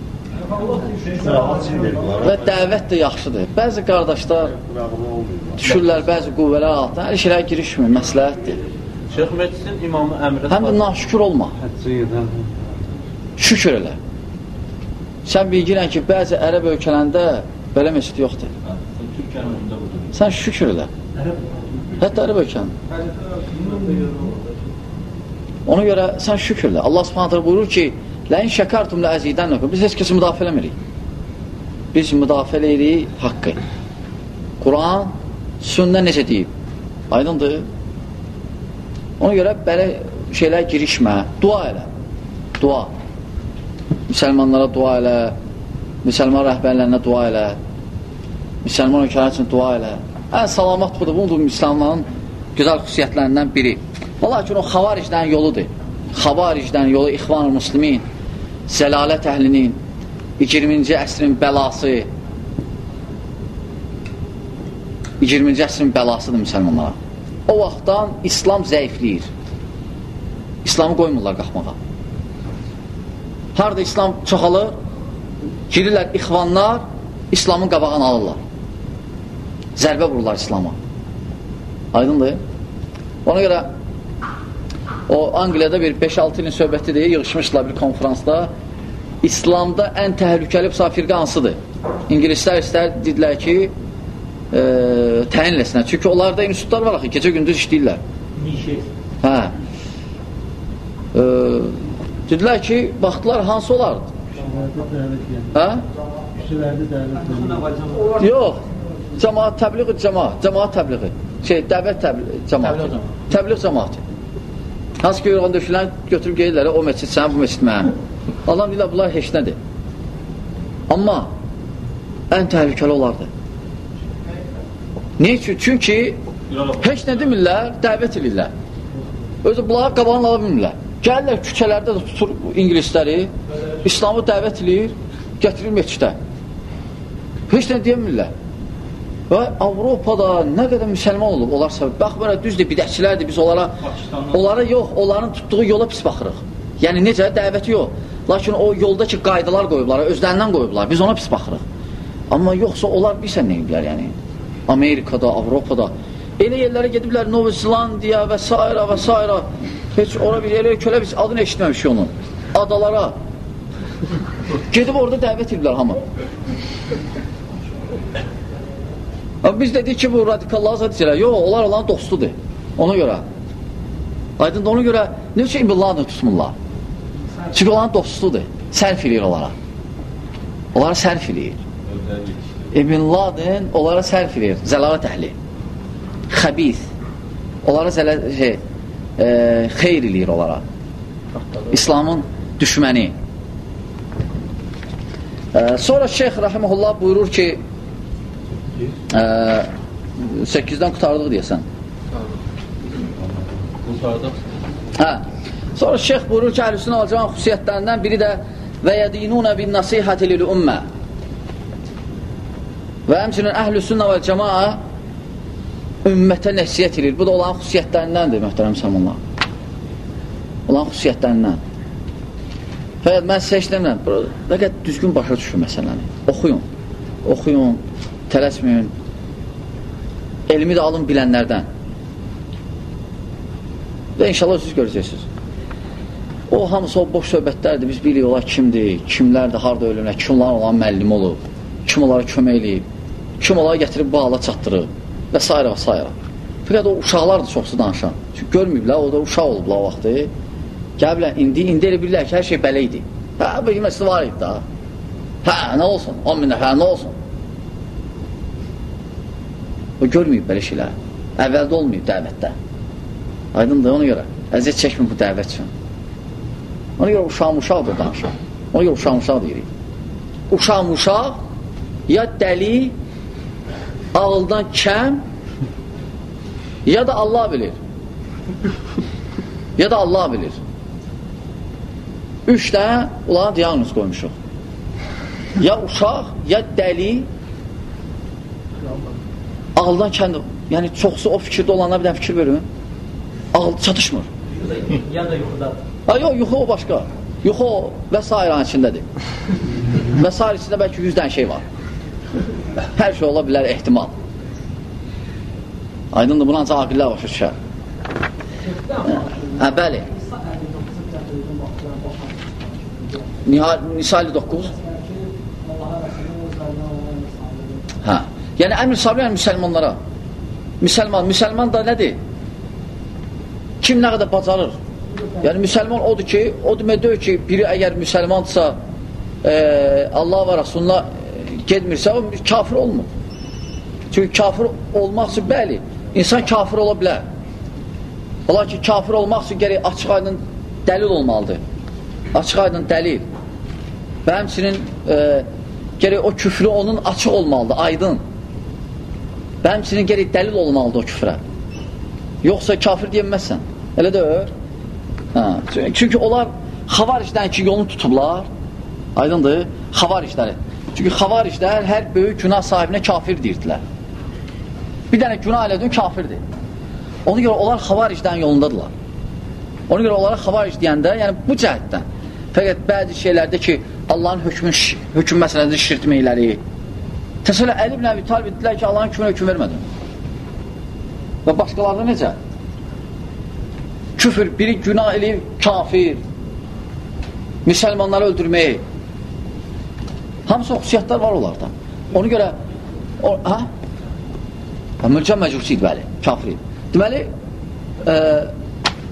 Və dəvət də yaxşıdır. Bəzi qardaşlar düşürlər bəzi qüvvələr altına, hər şeylərə girişmir, məsləhətdir. Şeyx Məclisin imamı əmrə Həm də naşükür olma. Şükür elə. Sən bilgirən ki, bəzi ərəb ölkələrində belə məscid yoxdur. Sən şükür elə. Hətta ərəb ölkələrində. Ona görə sən şükür elə. Allah subhanətlə buyurur ki, Ləyin şəkartum lə əzidən nöküm. Biz heç kəsi müdafiə eləmirik. Biz müdafiə eləyirik haqqı. Quran, sünnə necə deyib? Aydındır. Ona görə belə şeylər girişmə, dua elə. Dua. Müsəlmanlara dua elə, müsəlman rəhbərlərinə dua elə, müsəlman ölkələr üçün dua elə. Ən salamat budur, budur müsəlmanın gözəl xüsusiyyətlərindən biri. Lakin o xavaricdən yoludur. Xavaricdən yolu İxvan-ı Müslimin, zəlalət əhlinin 20-ci əsrin bəlası 20-ci əsrin bəlasıdır müsəlmanlara. O vaxtdan İslam zəifləyir. İslamı qoymurlar qalxmağa. Harada İslam çoxalır, girirlər ixvanlar, İslamın qabağını alırlar. Zərbə vururlar İslama. Aydındır? Ona görə o Angliyada bir 5-6 ilin söhbətidir, yığışmışlar bir konferansda. İslamda ən təhlükəli firqə hansıdır? İngilislər istər dedilər ki, e, təyin eləsinlər. Çünki onlarda institutlar var axı, gecə gündüz işləyirlər. Hə. E, dedilər ki, baxdılar hansı olardı? Hə? Yox. Cəmaat təbliğ cəmaat, cəmaat təbliği. Şey, dəvət təbliğ cəmaatı. Təbliğ cəmaatı. Hansı ki, yorğan döşülən götürüb gelirlər, o məscid sən, bu məscid mən. Allah bilir, bunlar heç nədir. Amma ən təhlükəli olardı. Niyə üçün? Çünki heç nə demirlər, dəvət edirlər. Özü bunlara qabağını ala bilmirlər. Gəlirlər küçələrdə də tutur ingilisləri, İslamı dəvət edir, gətirir meçdə. Heç nə demirlər. Və Avropada nə qədər müsəlman olub, onlar səbəb. Baxmayaraq, düzdür, bidətçilərdir, biz onlara, onlara yox, onların tutduğu yola pis baxırıq. Yəni, necə? Dəvəti yox. Lakin o yolda ki, qaydalar qoyublar, özlərindən qoyublar, biz ona pis baxırıq. Amma yoxsa onlar bilsən nə ediblər, yəni? Amerikada, Avropada. Elə yerlərə gediblər, Novi Zelandiya və s. və s. Heç ora bir yerə kölə biz adını eşitməmişik onun. Adalara. Gedib orada dəvət ediblər hamı. Biz dedik ki, bu radikallar zat içələr. Yox, onlar olan dostudur. Ona görə. Aydın ona görə nə üçün Laden tutmurlar? Çünki onların dostudur. Sərf eləyir onlara. Onlara sərf eləyir. İbn Laden onlara sərf eləyir. Zəlalət əhli. Xəbis. Onlara zələ, şey, e, xeyr eləyir onlara. İslamın düşməni. E, sonra Şeyx Rəhiməhullah buyurur ki, 8-dən qutardıq deyəsən. Qutardıq. Hə. Sonra şeyx buyurur ki, əhlüsünə alacağın xüsusiyyətlərindən biri də və yədinunə bin nasihəti lil ümmə və həmçinin əhlüsünə və cəmaa ümmətə nəsiyyət edir. Bu da olan xüsusiyyətlərindəndir, möhtərəm səmanlar. Olan xüsusiyyətlərindən. Fəqət mən sizə işləmirəm. Fəqət düzgün başa düşün məsələni. Oxuyun. Oxuyun tələsməyin. Elmi də alın bilənlərdən. Və inşallah siz görəcəksiniz. O hamısı o boş söhbətlərdir. Biz bilirik onlar kimdir, kimlərdir, harada ölümlər, kim onların olan müəllim olub, kim onlara kömək eləyib, kim onlara gətirib bu hala çatdırıb və s. və s. Fəqət o uşaqlar da çoxsu danışan. Çünki görməyiblər, o da uşaq olublar o vaxtı. Gəliblər, indi, indi elə bilirlər ki, hər şey belə idi. Hə, məsələ var idi da. Hə, nə olsun? 10 min nəfər, nə olsun? O görməyib belə şeylər. Əvvəldə olmayıb dəvətdə. Aydındır ona görə. Əziyyət çəkmir bu dəvət üçün. Ona görə uşaq-muşaq da danışır. Ona görə uşaq-muşaq deyirik. Uşaq-muşaq ya dəli, ağıldan kəm, ya da Allah bilir. Ya da Allah bilir. Üç dənə onlara diagnoz qoymuşuq. Ya uşaq, ya dəli, ağıldan kəndi, yəni çoxsu o fikirdə olanlar bir dənə fikir verin. Ağıl çatışmır. Ya da yuxuda. Ha, yox, yuxu o başqa. Yuxu o və s. içindədir. və s. içində bəlkə 100 dənə şey var. Hər şey ola bilər, ehtimal. Aydındır, buna ancaq aqillər başa düşər. Hə, bəli. Nisa 59. Hə. Yəni, əmr sabir yəni müsəlmanlara. Müsəlman, müsəlman da nədir? Kim nə qədər bacarır? Yəni, müsəlman odur ki, o demək deyil ki, biri əgər müsəlmandırsa, e, Allah və Rasuluna gedmirsə, o kafir olmur. Çünki kafir olmaq üçün, bəli, insan kafir ola bilər. Ola ki, kafir olmaq üçün gərək açıq aydın dəlil olmalıdır. Açıq aydın dəlil. Və həmçinin e, gərək o küfrü onun açıq olmalıdır, aydın. Və həmçinin gərək dəlil olmalıdır o küfrə. Yoxsa kafir deyilməzsən. Elə deyir. Hə. Çünki onlar xavaricdən ki, yolunu tutublar. Aydındır? Xavaricləri. Çünki xavariclər hər böyük günah sahibinə kafir deyirdilər. Bir dənə günah elədin, kafirdir. Ona görə onlar xavaricdən yolundadırlar. Ona görə onlara xavaric deyəndə, yəni bu cəhətdən. Fəqət bəzi şeylərdə ki, Allahın hökmün, hökm məsələsində şirtməkləri. Təsələ Əli ibn Əbi Talib etdilər ki, Allahın hökmünə hökm vermədin. Və başqalarında necə? Küfür, biri günah eləyib, kafir, müsəlmanları öldürmək. Hamısı xüsusiyyətlər var onlarda. Ona görə, o, hə? Mülkə məcusi idi, bəli, kafir. Deməli, e,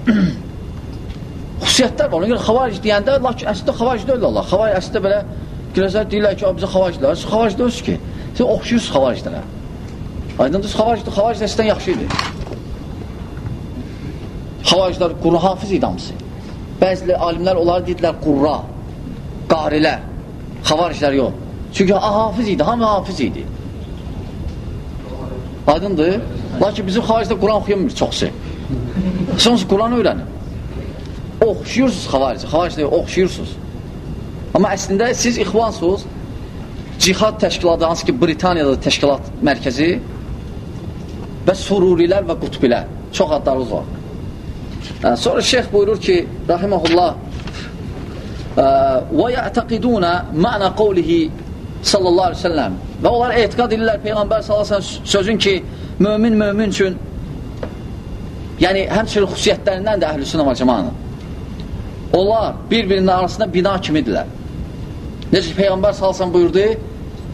[clears throat] xüsusiyyətlər var. Ona görə xavaric deyəndə, lakin əslində xavaric deyil Allah. Xavaric əslində belə girəzlər deyirlər ki, bizə xavariclər. Xavaric deyilsiniz ki, siz oxşuyursuz xavariclərə. Aydındır, xavaricdir, xavaric əslində yaxşı idi. Xavariclər qurra hafiz idi hamısı. Bəzi alimlər onları dedilər qurra, qarilər. Xavariclər yox. Çünki hafiz idi, hamı hafiz idi. Aydındır. Lakin bizim xavaricdə Quran oxuyamır çoxsu. Siz Quran öyrənin. Oxşuyursunuz xavaricə. Xavaricdə oxşuyursunuz. Amma əslində siz ixvansınız. Cihad təşkilatı, hansı ki Britaniyada təşkilat mərkəzi və sururilər və qutbilər. Çox adlarımız var. Hə, sonra şeyx buyurur ki, rahiməhullah və yə'təqidunə mə'nə qavlihi sallallahu aleyhi ve sellem və onlar etiqad edirlər Peyğəmbər sallallahu aleyhi ve sellem sözün ki, mömin mömin üçün yəni həmçinin xüsusiyyətlərindən də əhl-i sünnə və cəmanın onlar bir-birinin arasında bina kimidirlər. Necə Peyğəmbər salsan buyurdu,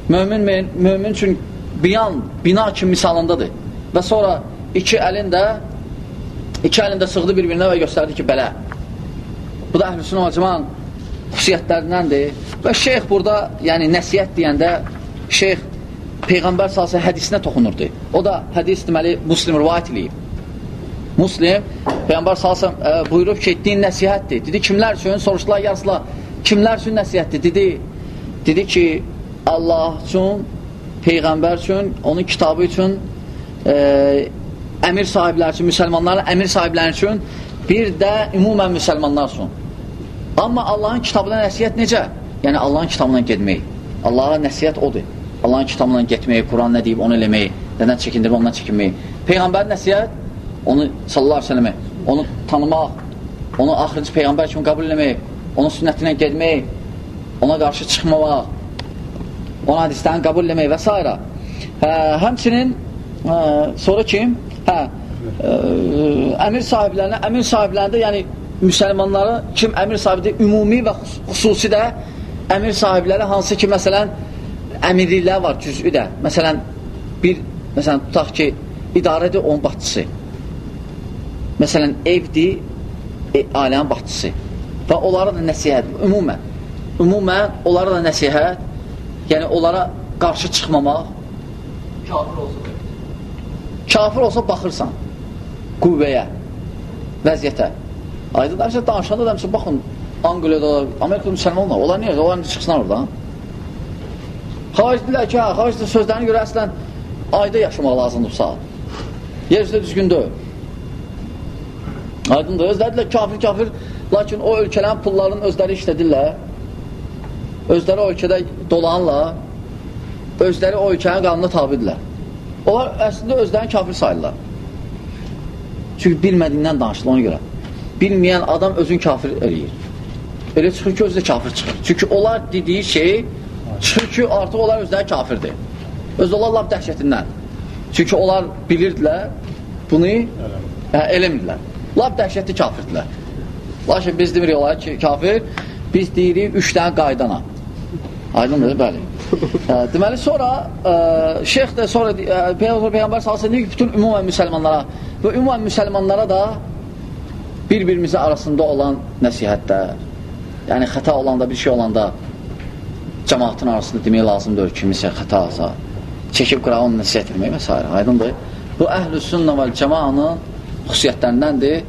mömin, mömin üçün biyan, bina kimi misalındadır. Və sonra iki əlin də iki əlində sıxdı bir-birinə və göstərdi ki, belə. Bu da və cəmanın xüsusiyyətlərindəndir. Və şeyx burada, yəni nəsiyyət deyəndə şeyx Peyğəmbər salsa hədisinə toxunurdu. O da hədis deməli Muslim rivayət eləyib. Muslim Peyğəmbər salsa e, buyurub ki, din nəsihətdir. Dedi, kimlər üçün? Soruşdular, yazdılar. Kimlər üçün nəsihətdir? Dedi, dedi ki, Allah üçün, Peyğəmbər üçün, onun kitabı üçün, e, əmir sahibləri üçün, müsəlmanların əmir sahibləri üçün, bir də ümumən müsəlmanlar üçün. Amma Allahın kitabına nəsiyyət necə? Yəni Allahın kitabından getmək. Allaha nəsiyyət odur. Allahın kitabından getmək, Quran nə deyib, onu eləmək, nədən çəkindirib, ondan çəkinmək. Peyğəmbərin nəsiyyət, onu sallallahu aleyhi ve sellemə, onu tanımaq, onu axırıncı Peyğəmbər kimi qəbul eləmək, onun sünnətinə getmək, ona qarşı çıxmamaq, ona hədislərini qəbul eləmək və s. Hə, həmçinin hə, sonra kim? Hə, ə, əmir sahiblərinə, əmir sahiblərində yəni müsəlmanları kim əmir sahibidir? Ümumi və xüsusi də əmir sahibləri hansı ki, məsələn, əmirliklər var, cüzü də. Məsələn, bir, məsələn, tutaq ki, idarədir onun başçısı. Məsələn, evdir, e, ailənin başçısı. Və onlara da nəsihət, ümumən. Ümumən, onlara da nəsihət, yəni onlara qarşı çıxmamaq. Kafir olsa. Kafir olsa baxırsan qüvvəyə, vəziyyətə. Aydın, həmsə danışanda da həmsə baxın, Angliyada, Amerikada müsəlmanlar, onlar niyə? Onlar çıxsınlar oradan. Xaric deyirlər ki, hə, xaric sözlərini görə əslən ayda yaşamaq lazımdır bu saat. Yer üstə düzgün deyil. Aydındır, özləri deyirlər kafir, kafir, Lakin o ölkələrin pullarını özləri işlədirlər. Özləri o ölkədə dolanırlar. Özləri o ölkənin qanuna tabidirlər. Onlar əslində özlərini kafir sayırlar. Çünki bilmədiyindən danışılır ona görə. Bilməyən adam özün kafir eləyir. Elə çıxır ki, özü də kafir çıxır. Çünki onlar dediyi şey çıxır ki, artıq onlar özləri kafirdir. Öz onlar laf dəhşətindən. Çünki onlar bilirdilər bunu hə, eləmirlər. Laf dəhşətli kafirdirlər. Lakin biz demirik onlara ki, kafir, biz deyirik üç dənə qaydana. Aydındır, bəli. [laughs] Deməli, sonra ə, şeyx də sonra ə, Peyğəmbər, Peyğəmbər deyir ki, bütün ümumən müsəlmanlara və ümumən müsəlmanlara da bir-birimizin arasında olan nəsihətlər, yəni xəta olanda, bir şey olanda cəmaatın arasında demək lazımdır kimisə xəta alsa, çəkib qırağını nəsihət etmək və s. Aydındır. Bu əhl-i sünnə və cəmanın xüsusiyyətlərindəndir.